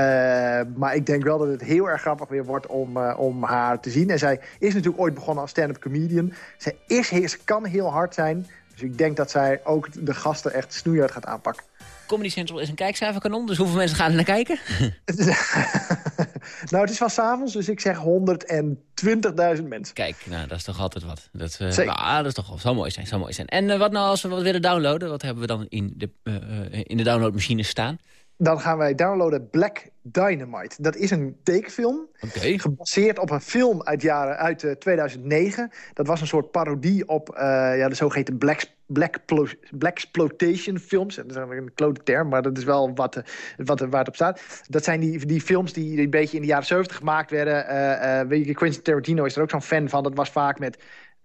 maar ik denk wel dat het heel erg grappig weer wordt om, eh, om haar te zien. En zij is natuurlijk ooit begonnen als stand-up comedian. Zij is, ze kan heel hard zijn. Dus ik denk dat zij ook de gasten echt snoeihard gaat aanpakken. Comedy Central is een kijkcijferkanon, dus hoeveel mensen gaan er naar kijken? Nou, het is van s'avonds, dus ik zeg 120.000 mensen. Kijk, nou, dat is toch altijd wat. Dat, eh, Zeker. nou, dat is toch wel, zou mooi zijn, zou mooi zijn. En eh, wat nou als we wat willen downloaden? Wat hebben we dan in de, eh, in de downloadmachine staan? Dan gaan wij downloaden Black Dynamite. Dat is een tekenfilm. Oké. Gebaseerd op een film uit, jaren, uit eh, 2009. Dat was een soort parodie op eh, ja, de zogeheten Black, Black, Black Exploitation films. Dat is een klote term, maar dat is wel wat, eh, wat, er- waar het op staat. Dat zijn die, die films die een beetje in de jaren 70 gemaakt werden. Weet je, Quentin Tarantino is er ook zo'n fan van. Dat was vaak met...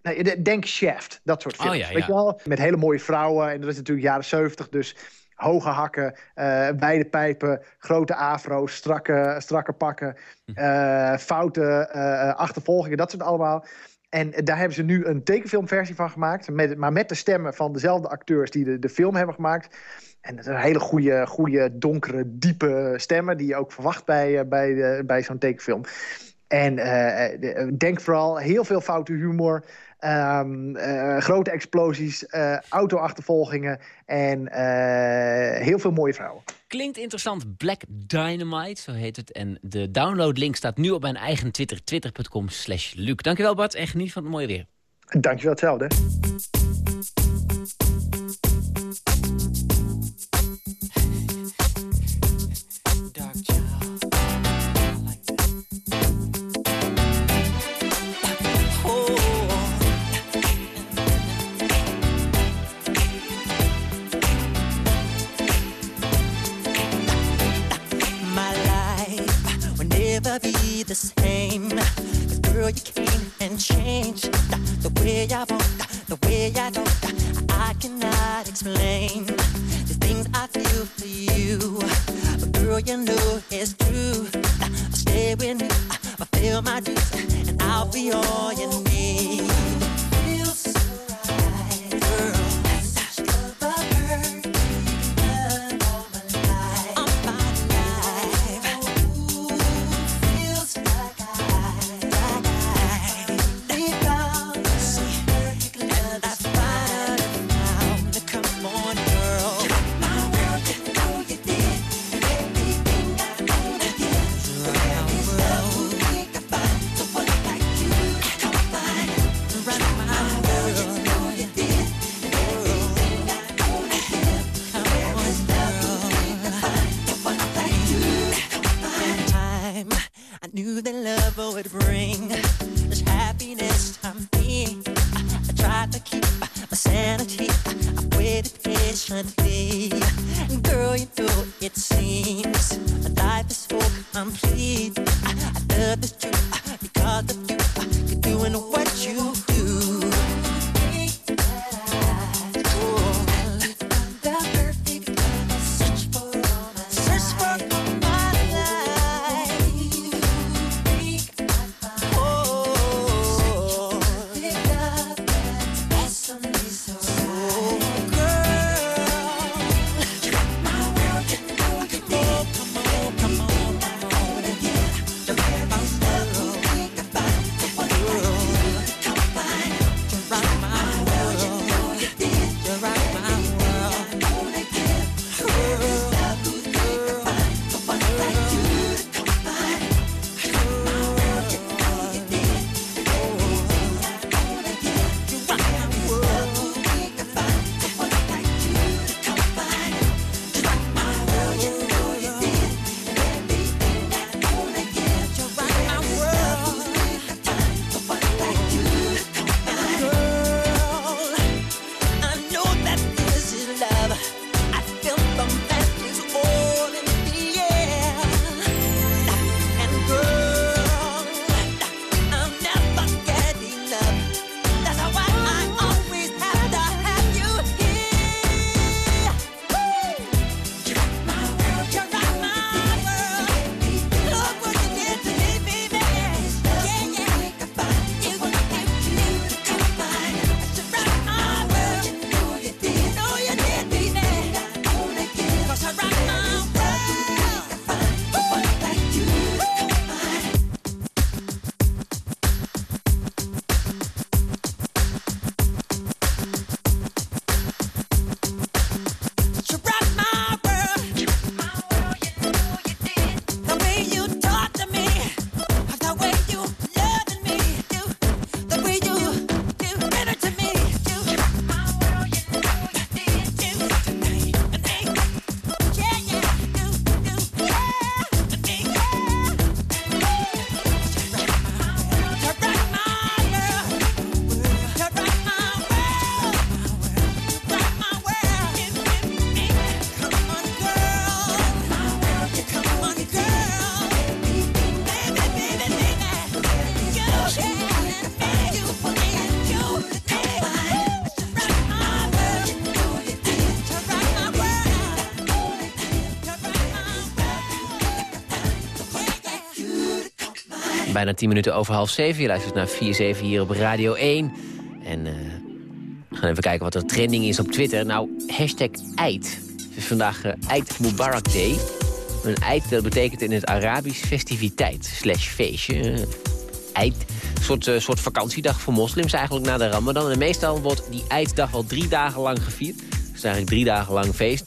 De- denk Shaft, dat soort Oh, films. ja, Weet je wel? Met hele mooie vrouwen. En dat is natuurlijk jaren 70, dus hoge hakken, eh wijde pijpen, grote afro's, strakke, strakke pakken, eh, foute eh, achtervolgingen, dat soort allemaal. En daar hebben ze nu een tekenfilmversie van gemaakt, met, maar met de stemmen van dezelfde acteurs die de, de film hebben gemaakt. En dat zijn hele goede, goede, donkere, diepe stemmen die je ook verwacht bij, eh, bij, bij zo'n tekenfilm. En eh, de- denk vooral heel veel foute humor. Ehm, eh, grote explosies, eh auto-achtervolgingen en eh, heel veel mooie vrouwen. Klinkt interessant. Black Dynamite, zo heet het. En de downloadlink staat nu op mijn eigen Twitter. Twitter.com slash Luc. Dankjewel Bart en geniet van het mooie weer. Dankjewel, hetzelfde. The same. 'Cause girl, you came and changed the, way I want, the way I don't. I cannot explain the things I feel for you. But girl, you know it's true. I'll stay with you, fulfill my dreams, and I'll be all you need. Because of you. You're doing what you do. Bijna 10 minuten over half 7. Je luistert naar 4-7 hier op Radio 1. En eh, gaan even kijken wat er trending is op Twitter. Nou, hashtag Eid. Het is vandaag eh, Eid Mubarak Day. Een Eid dat betekent in het Arabisch festiviteit slash feestje. Eh, Eid, een soort, soort vakantiedag voor moslims eigenlijk na de Ramadan. En meestal wordt die Eiddag wel drie dagen lang gevierd. Dus eigenlijk drie dagen lang feest.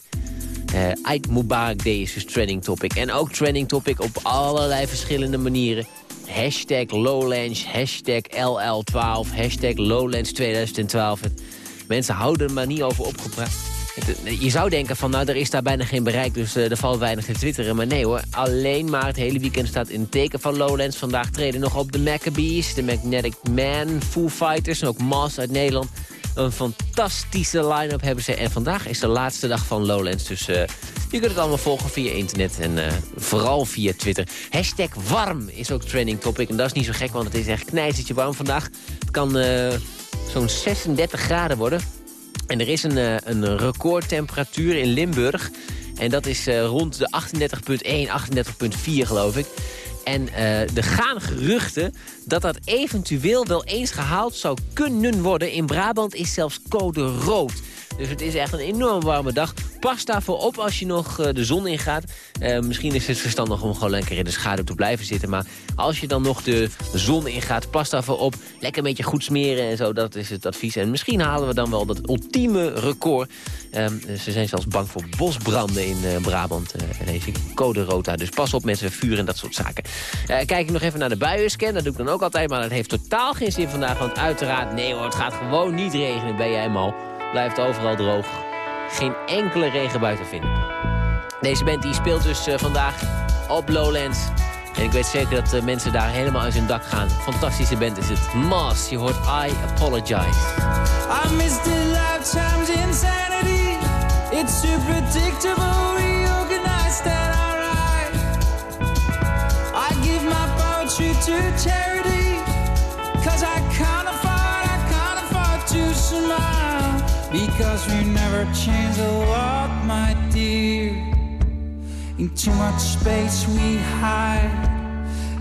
Eh Eid Mubarak Day is dus trending topic. En ook trending topic op allerlei verschillende manieren. Hashtag Lowlands, hashtag LL12, hashtag Lowlands 2012. Het- Mensen houden er maar niet over opgepraat. Je zou denken van, nou, er is daar bijna geen bereik, dus eh, er valt weinig te twitteren. Maar nee hoor, alleen maar het hele weekend staat in het teken van Lowlands. Vandaag treden nog op de Maccabees, de Magnetic Man, Foo Fighters en ook Mas uit Nederland. Een fantastische line-up hebben ze. En vandaag is de laatste dag van Lowlands. Dus eh, je kunt het allemaal volgen via internet en eh, vooral via Twitter. Hashtag warm is ook trending topic. En dat is niet zo gek, want het is echt knijzertje warm vandaag. Het kan eh, zo'n 36 graden worden. En er is een, een recordtemperatuur in Limburg. En dat is rond de 38,1, 38,4 geloof ik. En eh, er gaan geruchten dat dat eventueel wel eens gehaald zou kunnen worden. In Brabant is zelfs code rood. Dus het is echt een enorm warme dag. Pas daarvoor op als je nog eh, de zon ingaat. Eh, misschien is het verstandig om gewoon lekker in de schaduw te blijven zitten. Maar als je dan nog de zon ingaat, pas daarvoor op. Lekker een beetje goed smeren en zo, dat is het advies. En misschien halen we dan wel dat ultieme record. Ehm, ze zijn zelfs bang voor bosbranden in eh, Brabant. lees ik. Code rota. Dus pas op met vuur en dat soort zaken. Kijk ik nog even naar de buienscan. Dat doe ik dan ook altijd. Maar dat heeft totaal geen zin vandaag. Want uiteraard, nee hoor, het gaat gewoon niet regenen. Ben jij mal. Blijft overal droog. Geen enkele regenbui te vinden. Deze band die speelt dus eh, vandaag op Lowlands. En ik weet zeker dat eh, mensen daar helemaal uit hun dak gaan. Fantastische band is het. Mas, je hoort I Apologize. I miss the lifetime's insanity. It's too predictable, reorganized and alright. I give my poetry to charity. Cause I can't afford, I can't afford to smile. Because we never change a lot, my dear. In too much space we hide.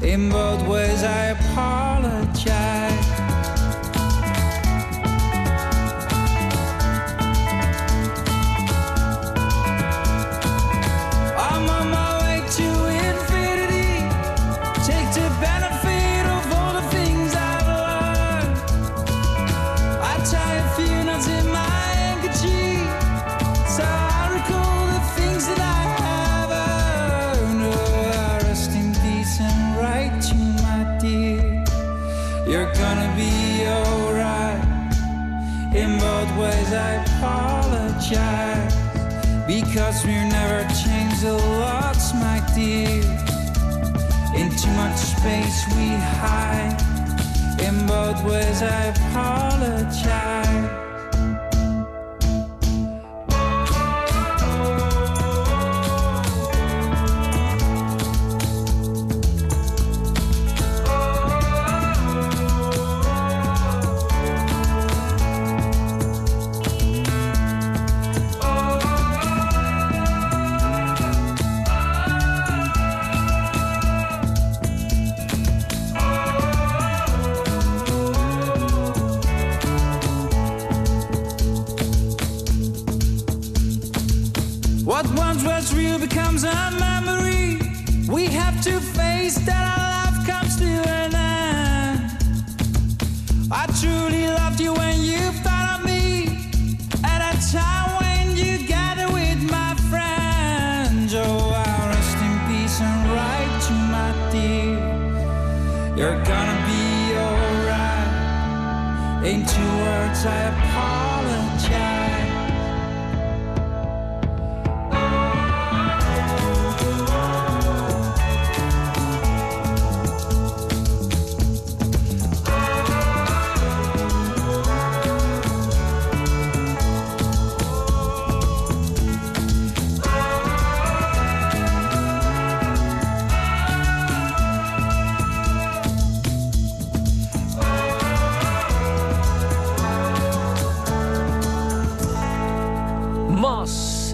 In both ways I apologize. I apologize. Because we've never changed a lot, my dear. In too much space we hide. In both ways, I apologize.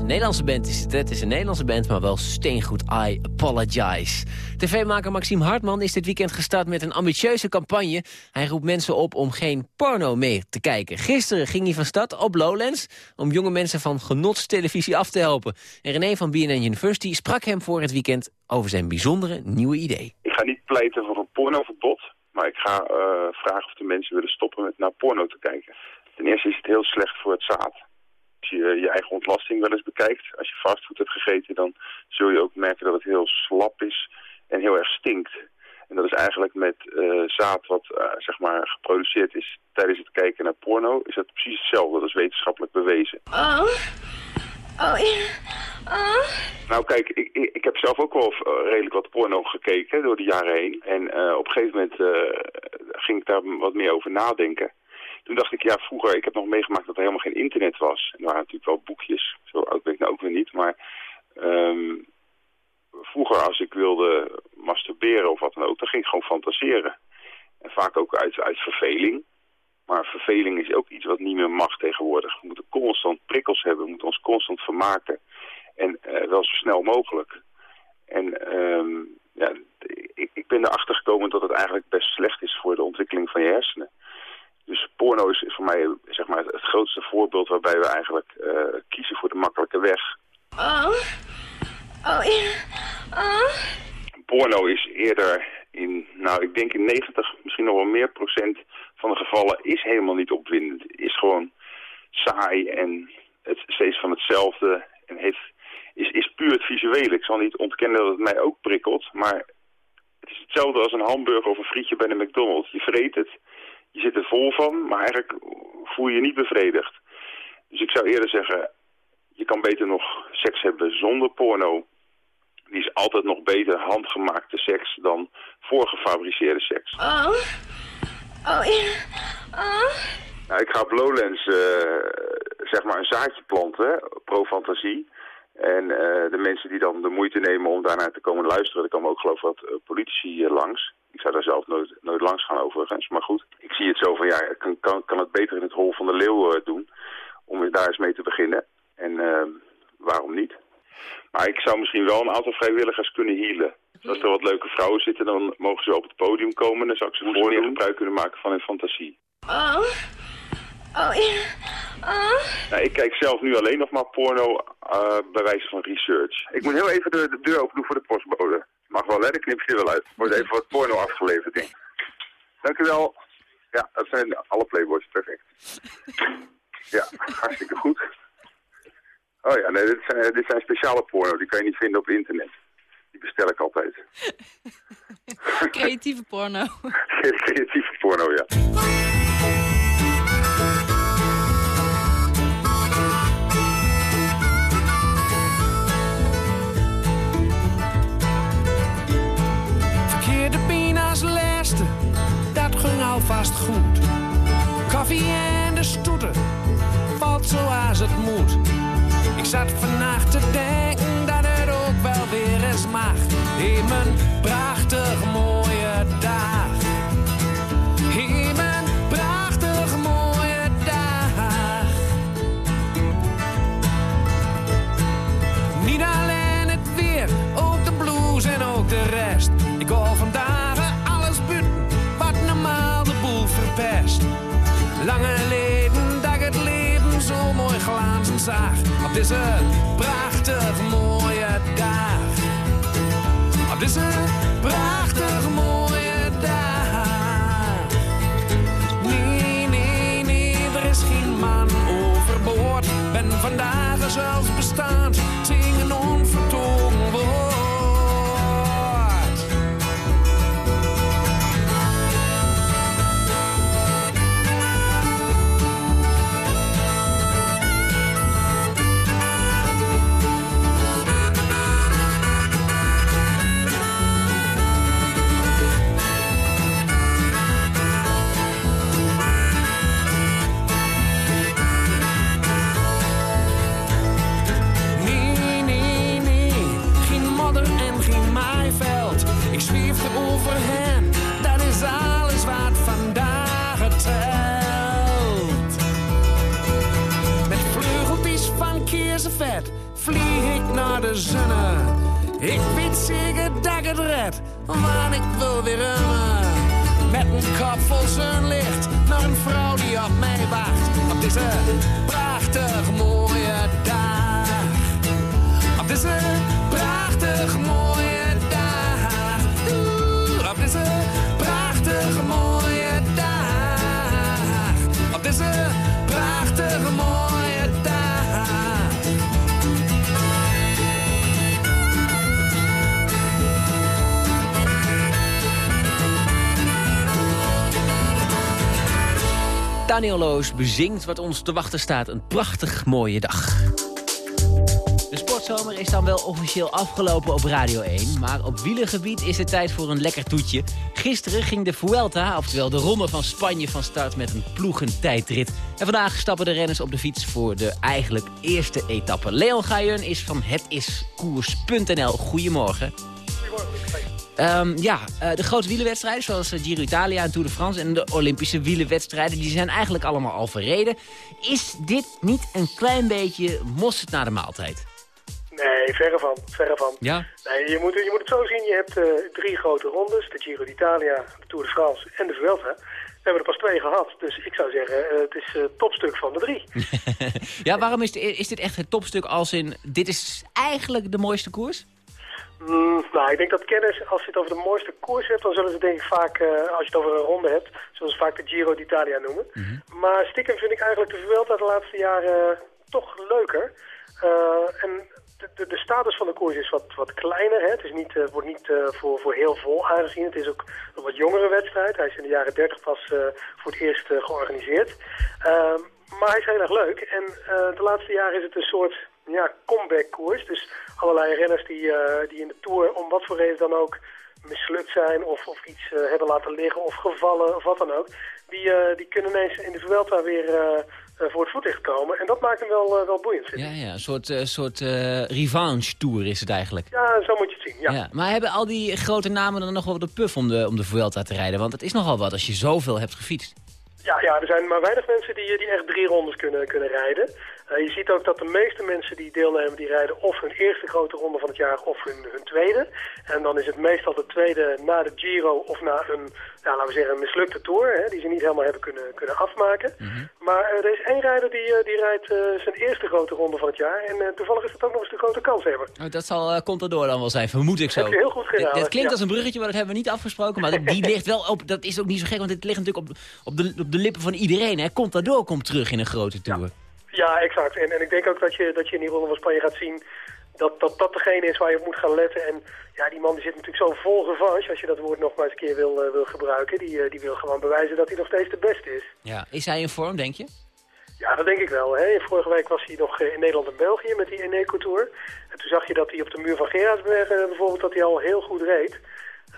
Nederlandse band is het. Het is een Nederlandse band, maar wel steengoed. I Apologize. TV-maker Maxime Hartman is dit weekend gestart met een ambitieuze campagne. Hij roept mensen op om geen porno meer te kijken. Gisteren ging hij van stad op Lowlands... om jonge mensen van genotstelevisie af te helpen. En René van BNN University sprak hem voor het weekend... over zijn bijzondere nieuwe idee. Ik ga niet pleiten voor een pornoverbod, maar ik ga eh, vragen of de mensen willen stoppen met naar porno te kijken. Ten eerste is het heel slecht voor het zaad. Als je je eigen ontlasting wel eens bekijkt, als je fastfood hebt gegeten, dan zul je ook merken dat het heel slap is en heel erg stinkt. En dat is eigenlijk met eh, zaad wat eh, zeg maar geproduceerd is tijdens het kijken naar porno, is dat precies hetzelfde. Dat is wetenschappelijk bewezen. Oh. Oh. Oh. Nou kijk, ik, ik, ik heb zelf ook wel eh, redelijk wat porno gekeken door de jaren heen. En op een gegeven moment ging ik daar wat meer over nadenken. Toen dacht ik, ja vroeger, ik heb nog meegemaakt dat er helemaal geen internet was. En er waren natuurlijk wel boekjes, zo oud ben ik nou ook weer niet. Maar ehm, vroeger als ik wilde masturberen of wat dan ook, dan ging ik gewoon fantaseren. En vaak ook uit, uit verveling. Maar verveling is ook iets wat niet meer mag tegenwoordig. We moeten constant prikkels hebben, we moeten ons constant vermaken. En eh, wel zo snel mogelijk. En ehm, ja, ik, ik ben erachter gekomen dat het eigenlijk best slecht is voor de ontwikkeling van je hersenen. Dus porno is voor mij zeg maar, het grootste voorbeeld waarbij we eigenlijk eh, kiezen voor de makkelijke weg. Oh. Oh. Oh. Porno is eerder in, nou ik denk in 90, misschien nog wel meer procent van de gevallen is helemaal niet opwindend. Is gewoon saai en het steeds van hetzelfde en heeft, is, is puur het visuele. Ik zal niet ontkennen dat het mij ook prikkelt, maar het is hetzelfde als een hamburger of een frietje bij de McDonald's. Je vreet het, je zit er vol van, maar eigenlijk voel je je niet bevredigd. Dus ik zou eerder zeggen, je kan beter nog seks hebben zonder porno. Die is altijd nog beter handgemaakte seks dan voorgefabriceerde seks. Oh. Oh. Oh. Nou, ik ga op Lowlands eh, zeg maar een zaadje planten, pro-fantasie. En eh, de mensen die dan de moeite nemen om daarnaar te komen luisteren, er komen ook geloof ik wat eh, politici langs. Ik zou daar zelf nooit, nooit langs gaan overigens, maar goed. Ik zie het zo van, ja, ik kan, kan, kan het beter in het hol van de leeuw eh, doen, om daar eens mee te beginnen. En eh, waarom niet? Maar ik zou misschien wel een aantal vrijwilligers kunnen healen. Dus als er wat leuke vrouwen zitten, dan mogen ze op het podium komen. Dan zou ik ze voor meer gebruik kunnen maken van hun fantasie. Oh. Oh, ja. Oh. Nou, ik kijk zelf nu alleen nog maar porno eh, bij wijze van research. Ik moet heel even de, de deur open doen voor de postbode. Mag wel, hè? Knip je er wel uit. Wordt even wat porno afgeleverd, ding. Dank u wel. Ja, dat zijn alle playboys. Perfect. Ja, hartstikke goed. Oh ja, nee, dit zijn, dit zijn speciale porno. Die kan je niet vinden op internet. Die bestel ik altijd. Creatieve porno. Creatieve porno, ja. Alvast goed. Koffie en de stoeten, valt zoals het moet. Ik zat vannacht zag. Op Ik weet zeker dat ik het red, want ik wil weer remmen. Met een kop vol zonlicht naar een vrouw die op mij wacht. Op deze prachtig mooie Daniel Loos bezingt wat ons te wachten staat. Een prachtig mooie dag. De sportzomer is dan wel officieel afgelopen op Radio 1. Maar op wielengebied is het tijd voor een lekker toetje. Gisteren ging de Vuelta, oftewel de Ronde van Spanje, van start met een ploegentijdrit. En vandaag stappen de renners op de fiets voor de eigenlijk eerste etappe. Leon Gaijun is van hetiskoers.nl. Goedemorgen. Ehm, ja, eh, de grote wielenwedstrijden zoals eh, Giro Italia en Tour de France... en de Olympische wielenwedstrijden, die zijn eigenlijk allemaal al verreden. Is dit niet een klein beetje mosterd na de maaltijd? Nee, verre van. Verre van. Ja? Nee, je moet, je moet het zo zien. Je hebt eh, drie grote rondes. De Giro d'Italia, de Tour de France en de Vuelta. We hebben er pas twee gehad. Dus ik zou zeggen, het is het topstuk van de drie. ja, waarom is, is dit echt het topstuk als in... dit is eigenlijk de mooiste koers? Mm, nou, ik denk dat kennis, als je het over de mooiste koers hebt, dan zullen ze denk ik vaak, eh, als je het over een ronde hebt, zullen ze vaak de Giro d'Italia noemen. Maar stiekem vind ik eigenlijk de Vuelta de laatste jaren eh, toch leuker. Eh, en de, de, de status van de koers is wat, wat kleiner. Hè. Het is niet, wordt niet voor, voor heel vol aangezien. Het is ook een wat jongere wedstrijd. Hij is in de jaren 30 pas voor het eerst georganiseerd. Ehm, maar hij is heel erg leuk. En de laatste jaren is het een soort ja, comeback koers. Dus allerlei renners die, eh, die in de Tour om wat voor reden dan ook mislukt zijn of, of iets eh, hebben laten liggen of gevallen of wat dan ook. Die, eh, die kunnen ineens in de Vuelta weer voor het voetlicht komen. En dat maakt hem wel, wel boeiend. Ja, ja, een soort, soort eh, revanche-tour is het eigenlijk. Ja, zo moet je het zien, ja. Ja, maar hebben al die grote namen dan nog wel de puff om de, om de Vuelta te rijden? Want het is nogal wat als je zoveel hebt gefietst. Ja, ja, er zijn maar weinig mensen die, die echt drie rondes kunnen, kunnen rijden. Eh, je ziet ook dat de meeste mensen die deelnemen, die rijden of hun eerste grote ronde van het jaar of hun, hun tweede. En dan is het meestal de tweede na de Giro of na een, ja, laten we zeggen, een mislukte Tour, hè, die ze niet helemaal hebben kunnen, kunnen afmaken. Maar eh, er is één rijder die, eh, die rijdt zijn eerste grote ronde van het jaar. En toevallig is dat ook nog eens de grote kanshebber. Oh, dat zal Contador dan wel zijn, vermoed ik zo. Je heel goed gedaan, dit klinkt ja. als een bruggetje, maar dat hebben we niet afgesproken. Maar dat- die ligt wel op, dat is ook niet zo gek, want dit ligt natuurlijk op, op, de, op de lippen van iedereen. Hè. Contador komt terug in een grote tour. Ja, exact. En, en ik denk ook dat je, dat je in die ronde van Spanje gaat zien dat, dat dat degene is waar je op moet gaan letten. En ja, die man die zit natuurlijk zo vol revanche, als je dat woord nog maar eens een keer wil, eh, wil gebruiken. Die, eh, die wil gewoon bewijzen dat hij nog steeds de beste is. Ja. Is hij in vorm, denk je? Ja, dat denk ik wel. Hè. Vorige week was hij nog eh, in Nederland en België met die Eneco Tour. En toen zag je dat hij op de muur van Gerardsberg eh, bijvoorbeeld dat hij al heel goed reed.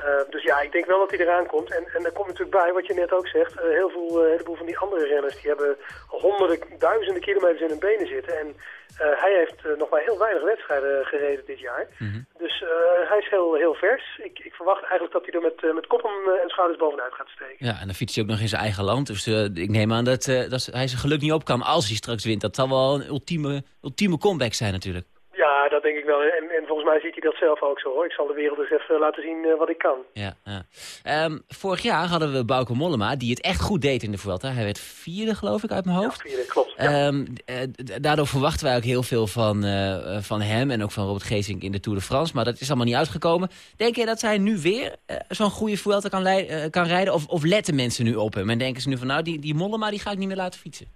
Eh, dus ja, ik denk wel dat hij eraan komt. En, en er komt natuurlijk bij, wat je net ook zegt, eh, heel veel, eh, heleboel van die andere renners, die hebben honderden, duizenden kilometers in hun benen zitten. En eh, hij heeft nog maar heel weinig wedstrijden gereden dit jaar. Dus eh, hij is heel, heel vers. Ik, ik verwacht eigenlijk dat hij er met, met koppen en schouders bovenuit gaat steken. Ja, en dan fietst hij ook nog in zijn eigen land. Dus ik neem aan dat, dat hij zijn geluk niet op kan als hij straks wint. Dat zal wel een ultieme, ultieme comeback zijn natuurlijk. Ja, dat denk ik wel. En volgens mij ziet hij dat zelf ook zo hoor. Ik zal de wereld eens even laten zien eh, wat ik kan. Ja, ja. Ehm, vorig jaar hadden we Bauke Mollema, die het echt goed deed in de Vuelta. Hij werd vierde, geloof ik, uit mijn hoofd. Vierde, klopt. Ehm, eh, daardoor verwachten wij ook heel veel van, eh, eh, van hem en ook van Robert Geesink in de Tour de France. Maar dat is allemaal niet uitgekomen. Denk je dat hij nu weer eh, zo'n goede Vuelta kan, eh, kan rijden? Of, of letten mensen nu op hem en denken ze nu van nou, die, die Mollema die ga ik niet meer laten fietsen?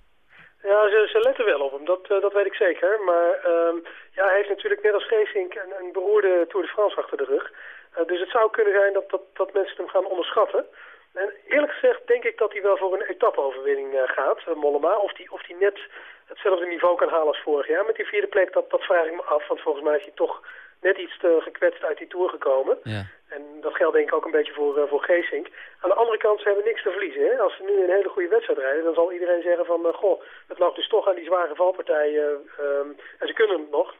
Ja, ze, ze letten wel op hem, dat, eh, dat weet ik zeker. Maar ehm, ja, hij heeft natuurlijk net als Geesink een, een beroerde Tour de France achter de rug. Eh, dus het zou kunnen zijn dat, dat, dat mensen hem gaan onderschatten. En eerlijk gezegd denk ik dat hij wel voor een etappe-overwinning eh, gaat, eh, Mollema. Of hij of die net hetzelfde niveau kan halen als vorig jaar. Met die vierde plek, dat, dat vraag ik me af. Want volgens mij is hij toch net iets te gekwetst uit die Tour gekomen. Ja. En dat geldt denk ik ook een beetje voor, eh, voor Geesink. Aan de andere kant, ze hebben niks te verliezen. Hè? Als ze nu een hele goede wedstrijd rijden, dan zal iedereen zeggen van... eh, goh, het lag dus toch aan die zware valpartij eh, ehm, en ze kunnen het nog.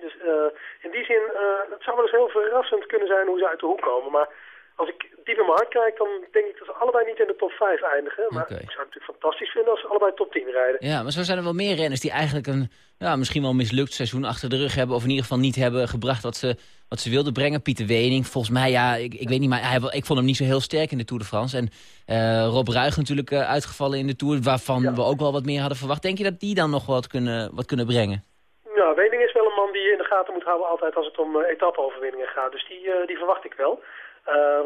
Dus in die zin, het zou wel eens heel verrassend kunnen zijn hoe ze uit de hoek komen. Maar als ik diep in mijn hart kijk, dan denk ik dat ze allebei niet in de top 5 eindigen. Maar ik zou het natuurlijk fantastisch vinden als ze allebei top 10 rijden. Ja, maar zo zijn er wel meer renners die eigenlijk een ja, misschien wel mislukt seizoen achter de rug hebben. Of in ieder geval niet hebben gebracht wat ze, wat ze wilden brengen. Pieter Wening, volgens mij, ja, ik, ik weet niet, maar hij, ik vond hem niet zo heel sterk in de Tour de France. En eh, Rob Ruig natuurlijk eh, uitgevallen in de Tour, waarvan we ook wel wat meer hadden verwacht. Denk je dat die dan nog wat kunnen, wat kunnen brengen? Nou, Wening is wel een man die je in de gaten moet houden altijd als het om uh, etappe-overwinningen gaat. Dus die, uh, die verwacht ik wel.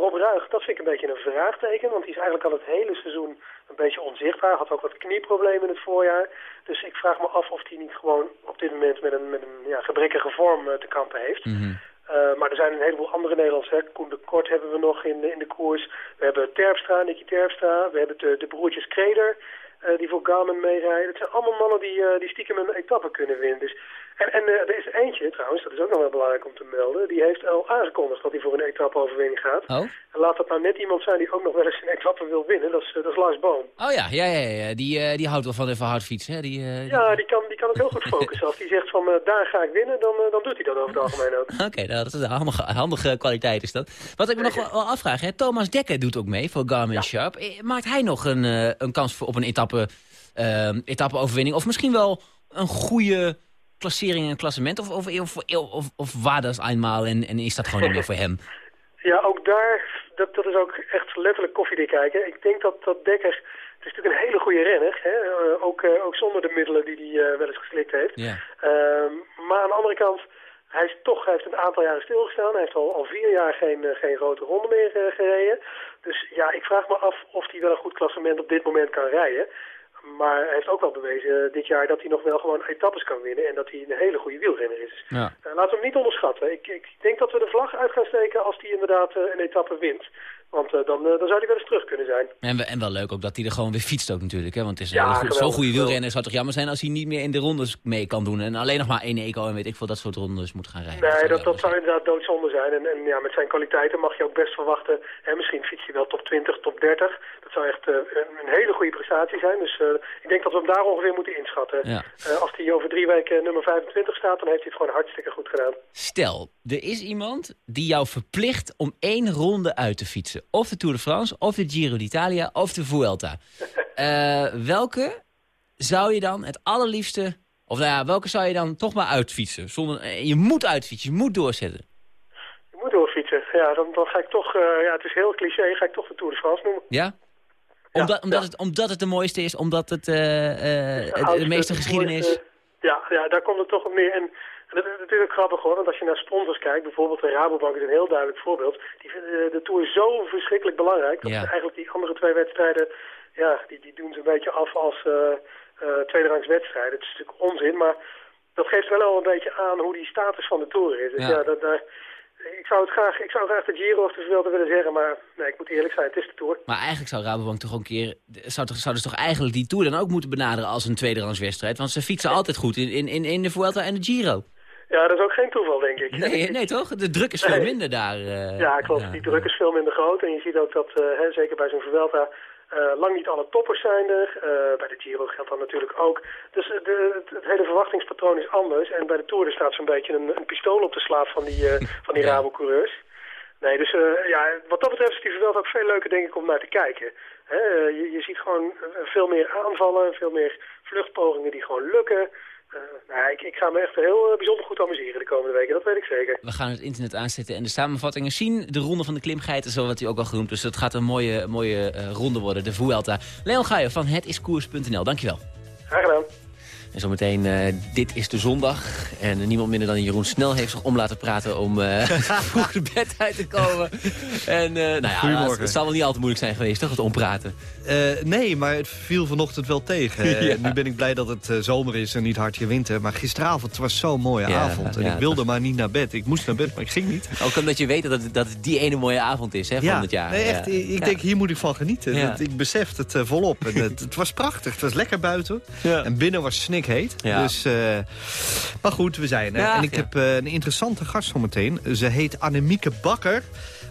Rob Ruig, dat vind ik een beetje een vraagteken, want die is eigenlijk al het hele seizoen een beetje onzichtbaar. Had ook wat knieproblemen in het voorjaar. Dus ik vraag me af of hij niet gewoon op dit moment met een, met een ja, gebrekkige vorm uh, te kampen heeft. Mhm. Mm -hmm. uh, maar er zijn een heleboel andere Nederlanders. Hè. Koen de Kort hebben we nog in, in de koers. We hebben Terpstra, Nicky Terpstra. We hebben de, de broertjes Kreder, die voor Garmin meerijden. Het zijn allemaal mannen die, uh, die stiekem een etappe kunnen winnen. Dus, en en uh, er is eentje trouwens, dat is ook nog wel belangrijk om te melden. Die heeft al aangekondigd dat hij voor een etappe-overwinning gaat. Oh? En laat dat nou net iemand zijn die ook nog wel eens een etappe wil winnen. Dat is, dat is Lars Boom. Oh ja, ja, ja, ja. Die, die houdt wel van even hard fietsen. Hè? Die, ja, die kan, die kan ook heel goed focussen. Als die zegt van daar ga ik winnen, dan, dan doet hij dat over het algemeen ook. Oké, okay, nou, dat is een handige, handige kwaliteit is dat. Wat ik me nog wel, wel afvraag, hè? Thomas Dekker doet ook mee voor Garmin ja. Sharp. Maakt hij nog een, een kans voor, op een etappe, etappe-overwinning? Of misschien wel een goede klassering en klassement? Of, of, of, of, of waar dat eenmaal en, en is dat gewoon niet meer voor hem? Ja, ook daar, dat, dat is ook echt letterlijk koffiedik kijken. Ik denk dat, dat Dekker, het is natuurlijk een hele goede renner. Hè? Uh, ook, uh, ook zonder de middelen die hij uh, wel eens geslikt heeft. Yeah. maar aan de andere kant, hij, is toch, hij heeft een aantal jaren stilgestaan. Hij heeft al, al vier jaar geen, geen grote ronde meer gereden. Dus ja, ik vraag me af of hij wel een goed klassement op dit moment kan rijden. Maar hij heeft ook wel bewezen dit jaar dat hij nog wel gewoon etappes kan winnen. En dat hij een hele goede wielrenner is. Ja. Uh, laten we hem niet onderschatten. Ik, ik, denk dat we de vlag uit gaan steken als hij inderdaad uh, een etappe wint. Want uh, dan, dan zou hij wel eens terug kunnen zijn. En, en wel leuk ook dat hij er gewoon weer fietst ook natuurlijk. Hè? Want het is ja, goed, zo'n goede wielrenner. Het zou toch jammer zijn als hij niet meer in de rondes mee kan doen. En alleen nog maar één eco en weet ik veel dat soort rondes moet gaan rijden. Nee, dat, dat zou inderdaad doodzonde zijn. En, en ja, met zijn kwaliteiten mag je ook best verwachten. Hè, misschien fietst hij wel top 20, top 30. Dat zou echt uh, een, een, hele goede prestatie zijn. Dus uh, ik denk dat we hem daar ongeveer moeten inschatten. Ja. Uh, als hij over drie weken nummer 25 staat, dan heeft hij het gewoon hartstikke goed gedaan. Stel, er is iemand die jou verplicht om één ronde uit te fietsen. Of de Tour de France, of de Giro d'Italia, of de Vuelta. welke zou je dan het allerliefste... Of nou ja, welke zou je dan toch maar uitfietsen? Zonder, je moet uitfietsen, je moet doorzetten. Je moet doorfietsen. Ja, dan, dan ga ik toch... ja, het is heel cliché, ga ik toch de Tour de France noemen. Ja? Omdat, ja, omdat, ja. Het, omdat het de mooiste is, omdat het, uh, de, de, meeste geschiedenis... Mooiste, ja, ja, daar komt het toch op neer. En dat is natuurlijk grappig hoor, want als je naar sponsors kijkt, bijvoorbeeld de Rabobank is een heel duidelijk voorbeeld. Die vinden de, de Tour zo verschrikkelijk belangrijk, dat ja. eigenlijk die andere twee wedstrijden, ja, die, die doen ze een beetje af als uh, uh, tweederangs wedstrijden. Het is natuurlijk onzin, maar dat geeft wel al een beetje aan hoe die status van de Tour is. Dus ja, ja dat, daar, ik zou het graag, ik zou graag de Giro of de Vuelta willen zeggen, maar nee, ik moet eerlijk zijn, het is de Tour. Maar eigenlijk zou Rabobank toch een keer, zou toch, zouden ze toch eigenlijk die Tour dan ook moeten benaderen als een tweederangs wedstrijd? Want ze fietsen altijd goed in, in, in de Vuelta en de Giro. Ja, dat is ook geen toeval, denk ik. Nee, nee toch? De druk is veel minder daar. Uh, ja, klopt. Ja. Die druk is veel minder groot. En je ziet ook dat, uh, hè, zeker bij zo'n Vuelta, uh, lang niet alle toppers zijn er. bij de Giro geldt dat natuurlijk ook. Dus de, het, het, hele verwachtingspatroon is anders. En bij de Tour staat zo'n beetje een, een, pistool op de slaap van die, van die ja. Rabo-coureurs. Nee, dus ja, wat dat betreft is die Vuelta ook veel leuker, denk ik, om naar te kijken. Hè, je, je ziet gewoon veel meer aanvallen, veel meer vluchtpogingen die gewoon lukken. Uh, nou, ik, ik, ga me echt heel uh, bijzonder goed amuseren de komende weken, dat weet ik zeker. We gaan het internet aanzetten en de samenvattingen zien. De ronde van de klimgeiten, zo wordt hij ook al genoemd. Dus dat gaat een mooie, mooie uh, ronde worden, de Vuelta. Leon Gaier van hetiskoers.nl, dankjewel. Graag gedaan. En zometeen, uh, dit is de zondag. En niemand minder dan Jeroen Snel heeft zich om laten praten om uh, vroeg de bed uit te komen. En uh, nou ja, Goedemorgen. Het, het zal wel niet al te moeilijk zijn geweest, toch, het ompraten? nee, maar het viel vanochtend wel tegen. ja. Nu ben ik blij dat het zomer is en niet hartje winter. Maar gisteravond het was zo'n mooie ja, avond. En ja, ik wilde maar niet naar bed. Ik moest naar bed, maar ik ging niet. Ook omdat je weet dat het, dat het die ene mooie avond is hè, van het jaar. Nee, echt, ik denk, hier moet ik van genieten. Dat, ik besef het volop. En het, het, was prachtig. Het was lekker buiten. En binnen was Ja. Dus, uh, maar goed, we zijn er. Ja, en ik ja. heb uh, een interessante gast zometeen. Ze heet Annemieke Bakker.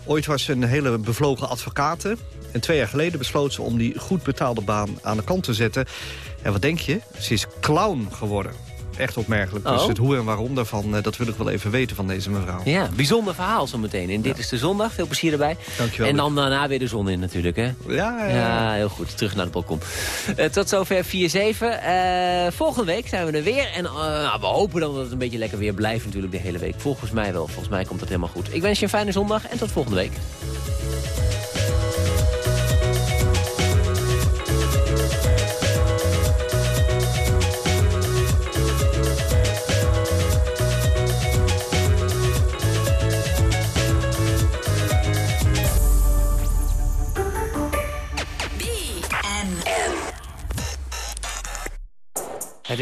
Ooit was ze een hele bevlogen advocate. En twee jaar geleden besloot ze om die goed betaalde baan aan de kant te zetten. En wat denk je? Ze is clown geworden. Echt opmerkelijk. Oh. Dus het hoe en waarom daarvan, eh, dat wil ik wel even weten van deze mevrouw. Ja, bijzonder verhaal zo meteen. En dit is de zondag. Veel plezier erbij. Dankjewel. En dan daarna weer de zon in natuurlijk, hè? Ja, ja, ja. heel goed. Terug naar de balkon. Eh, tot zover 4-7. Eh, volgende week zijn we er weer. En nou, we hopen dan dat het een beetje lekker weer blijft natuurlijk de hele week. Volgens mij wel. Volgens mij komt het helemaal goed. Ik wens je een fijne zondag en tot volgende week.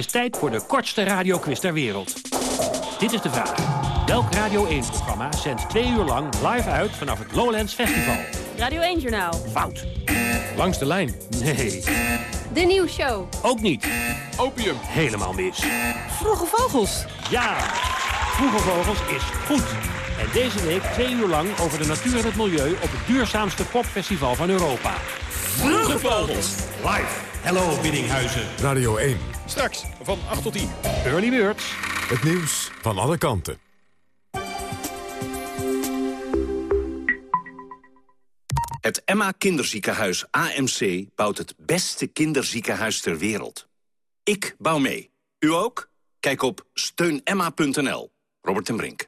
Is tijd voor de kortste radioquiz ter wereld. Dit is de vraag. Welk Radio 1-programma zendt twee uur lang live uit vanaf het Lowlands Festival? Radio 1 Journaal. Fout. Langs de lijn? Nee. De nieuwsshow. Ook niet. Opium. Helemaal mis. Vroege vogels. Ja. Vroege Vogels is goed. En deze week twee uur lang over de natuur en het milieu op het duurzaamste popfestival van Europa. Vroege Vogels. Live. Hello Biddinghuizen. Radio 1. Straks van 8 tot 10. Early Birds. Het nieuws van alle kanten. Het Emma Kinderziekenhuis AMC bouwt het beste kinderziekenhuis ter wereld. Ik bouw mee. U ook? Kijk op steunemma.nl. Robert en Brink.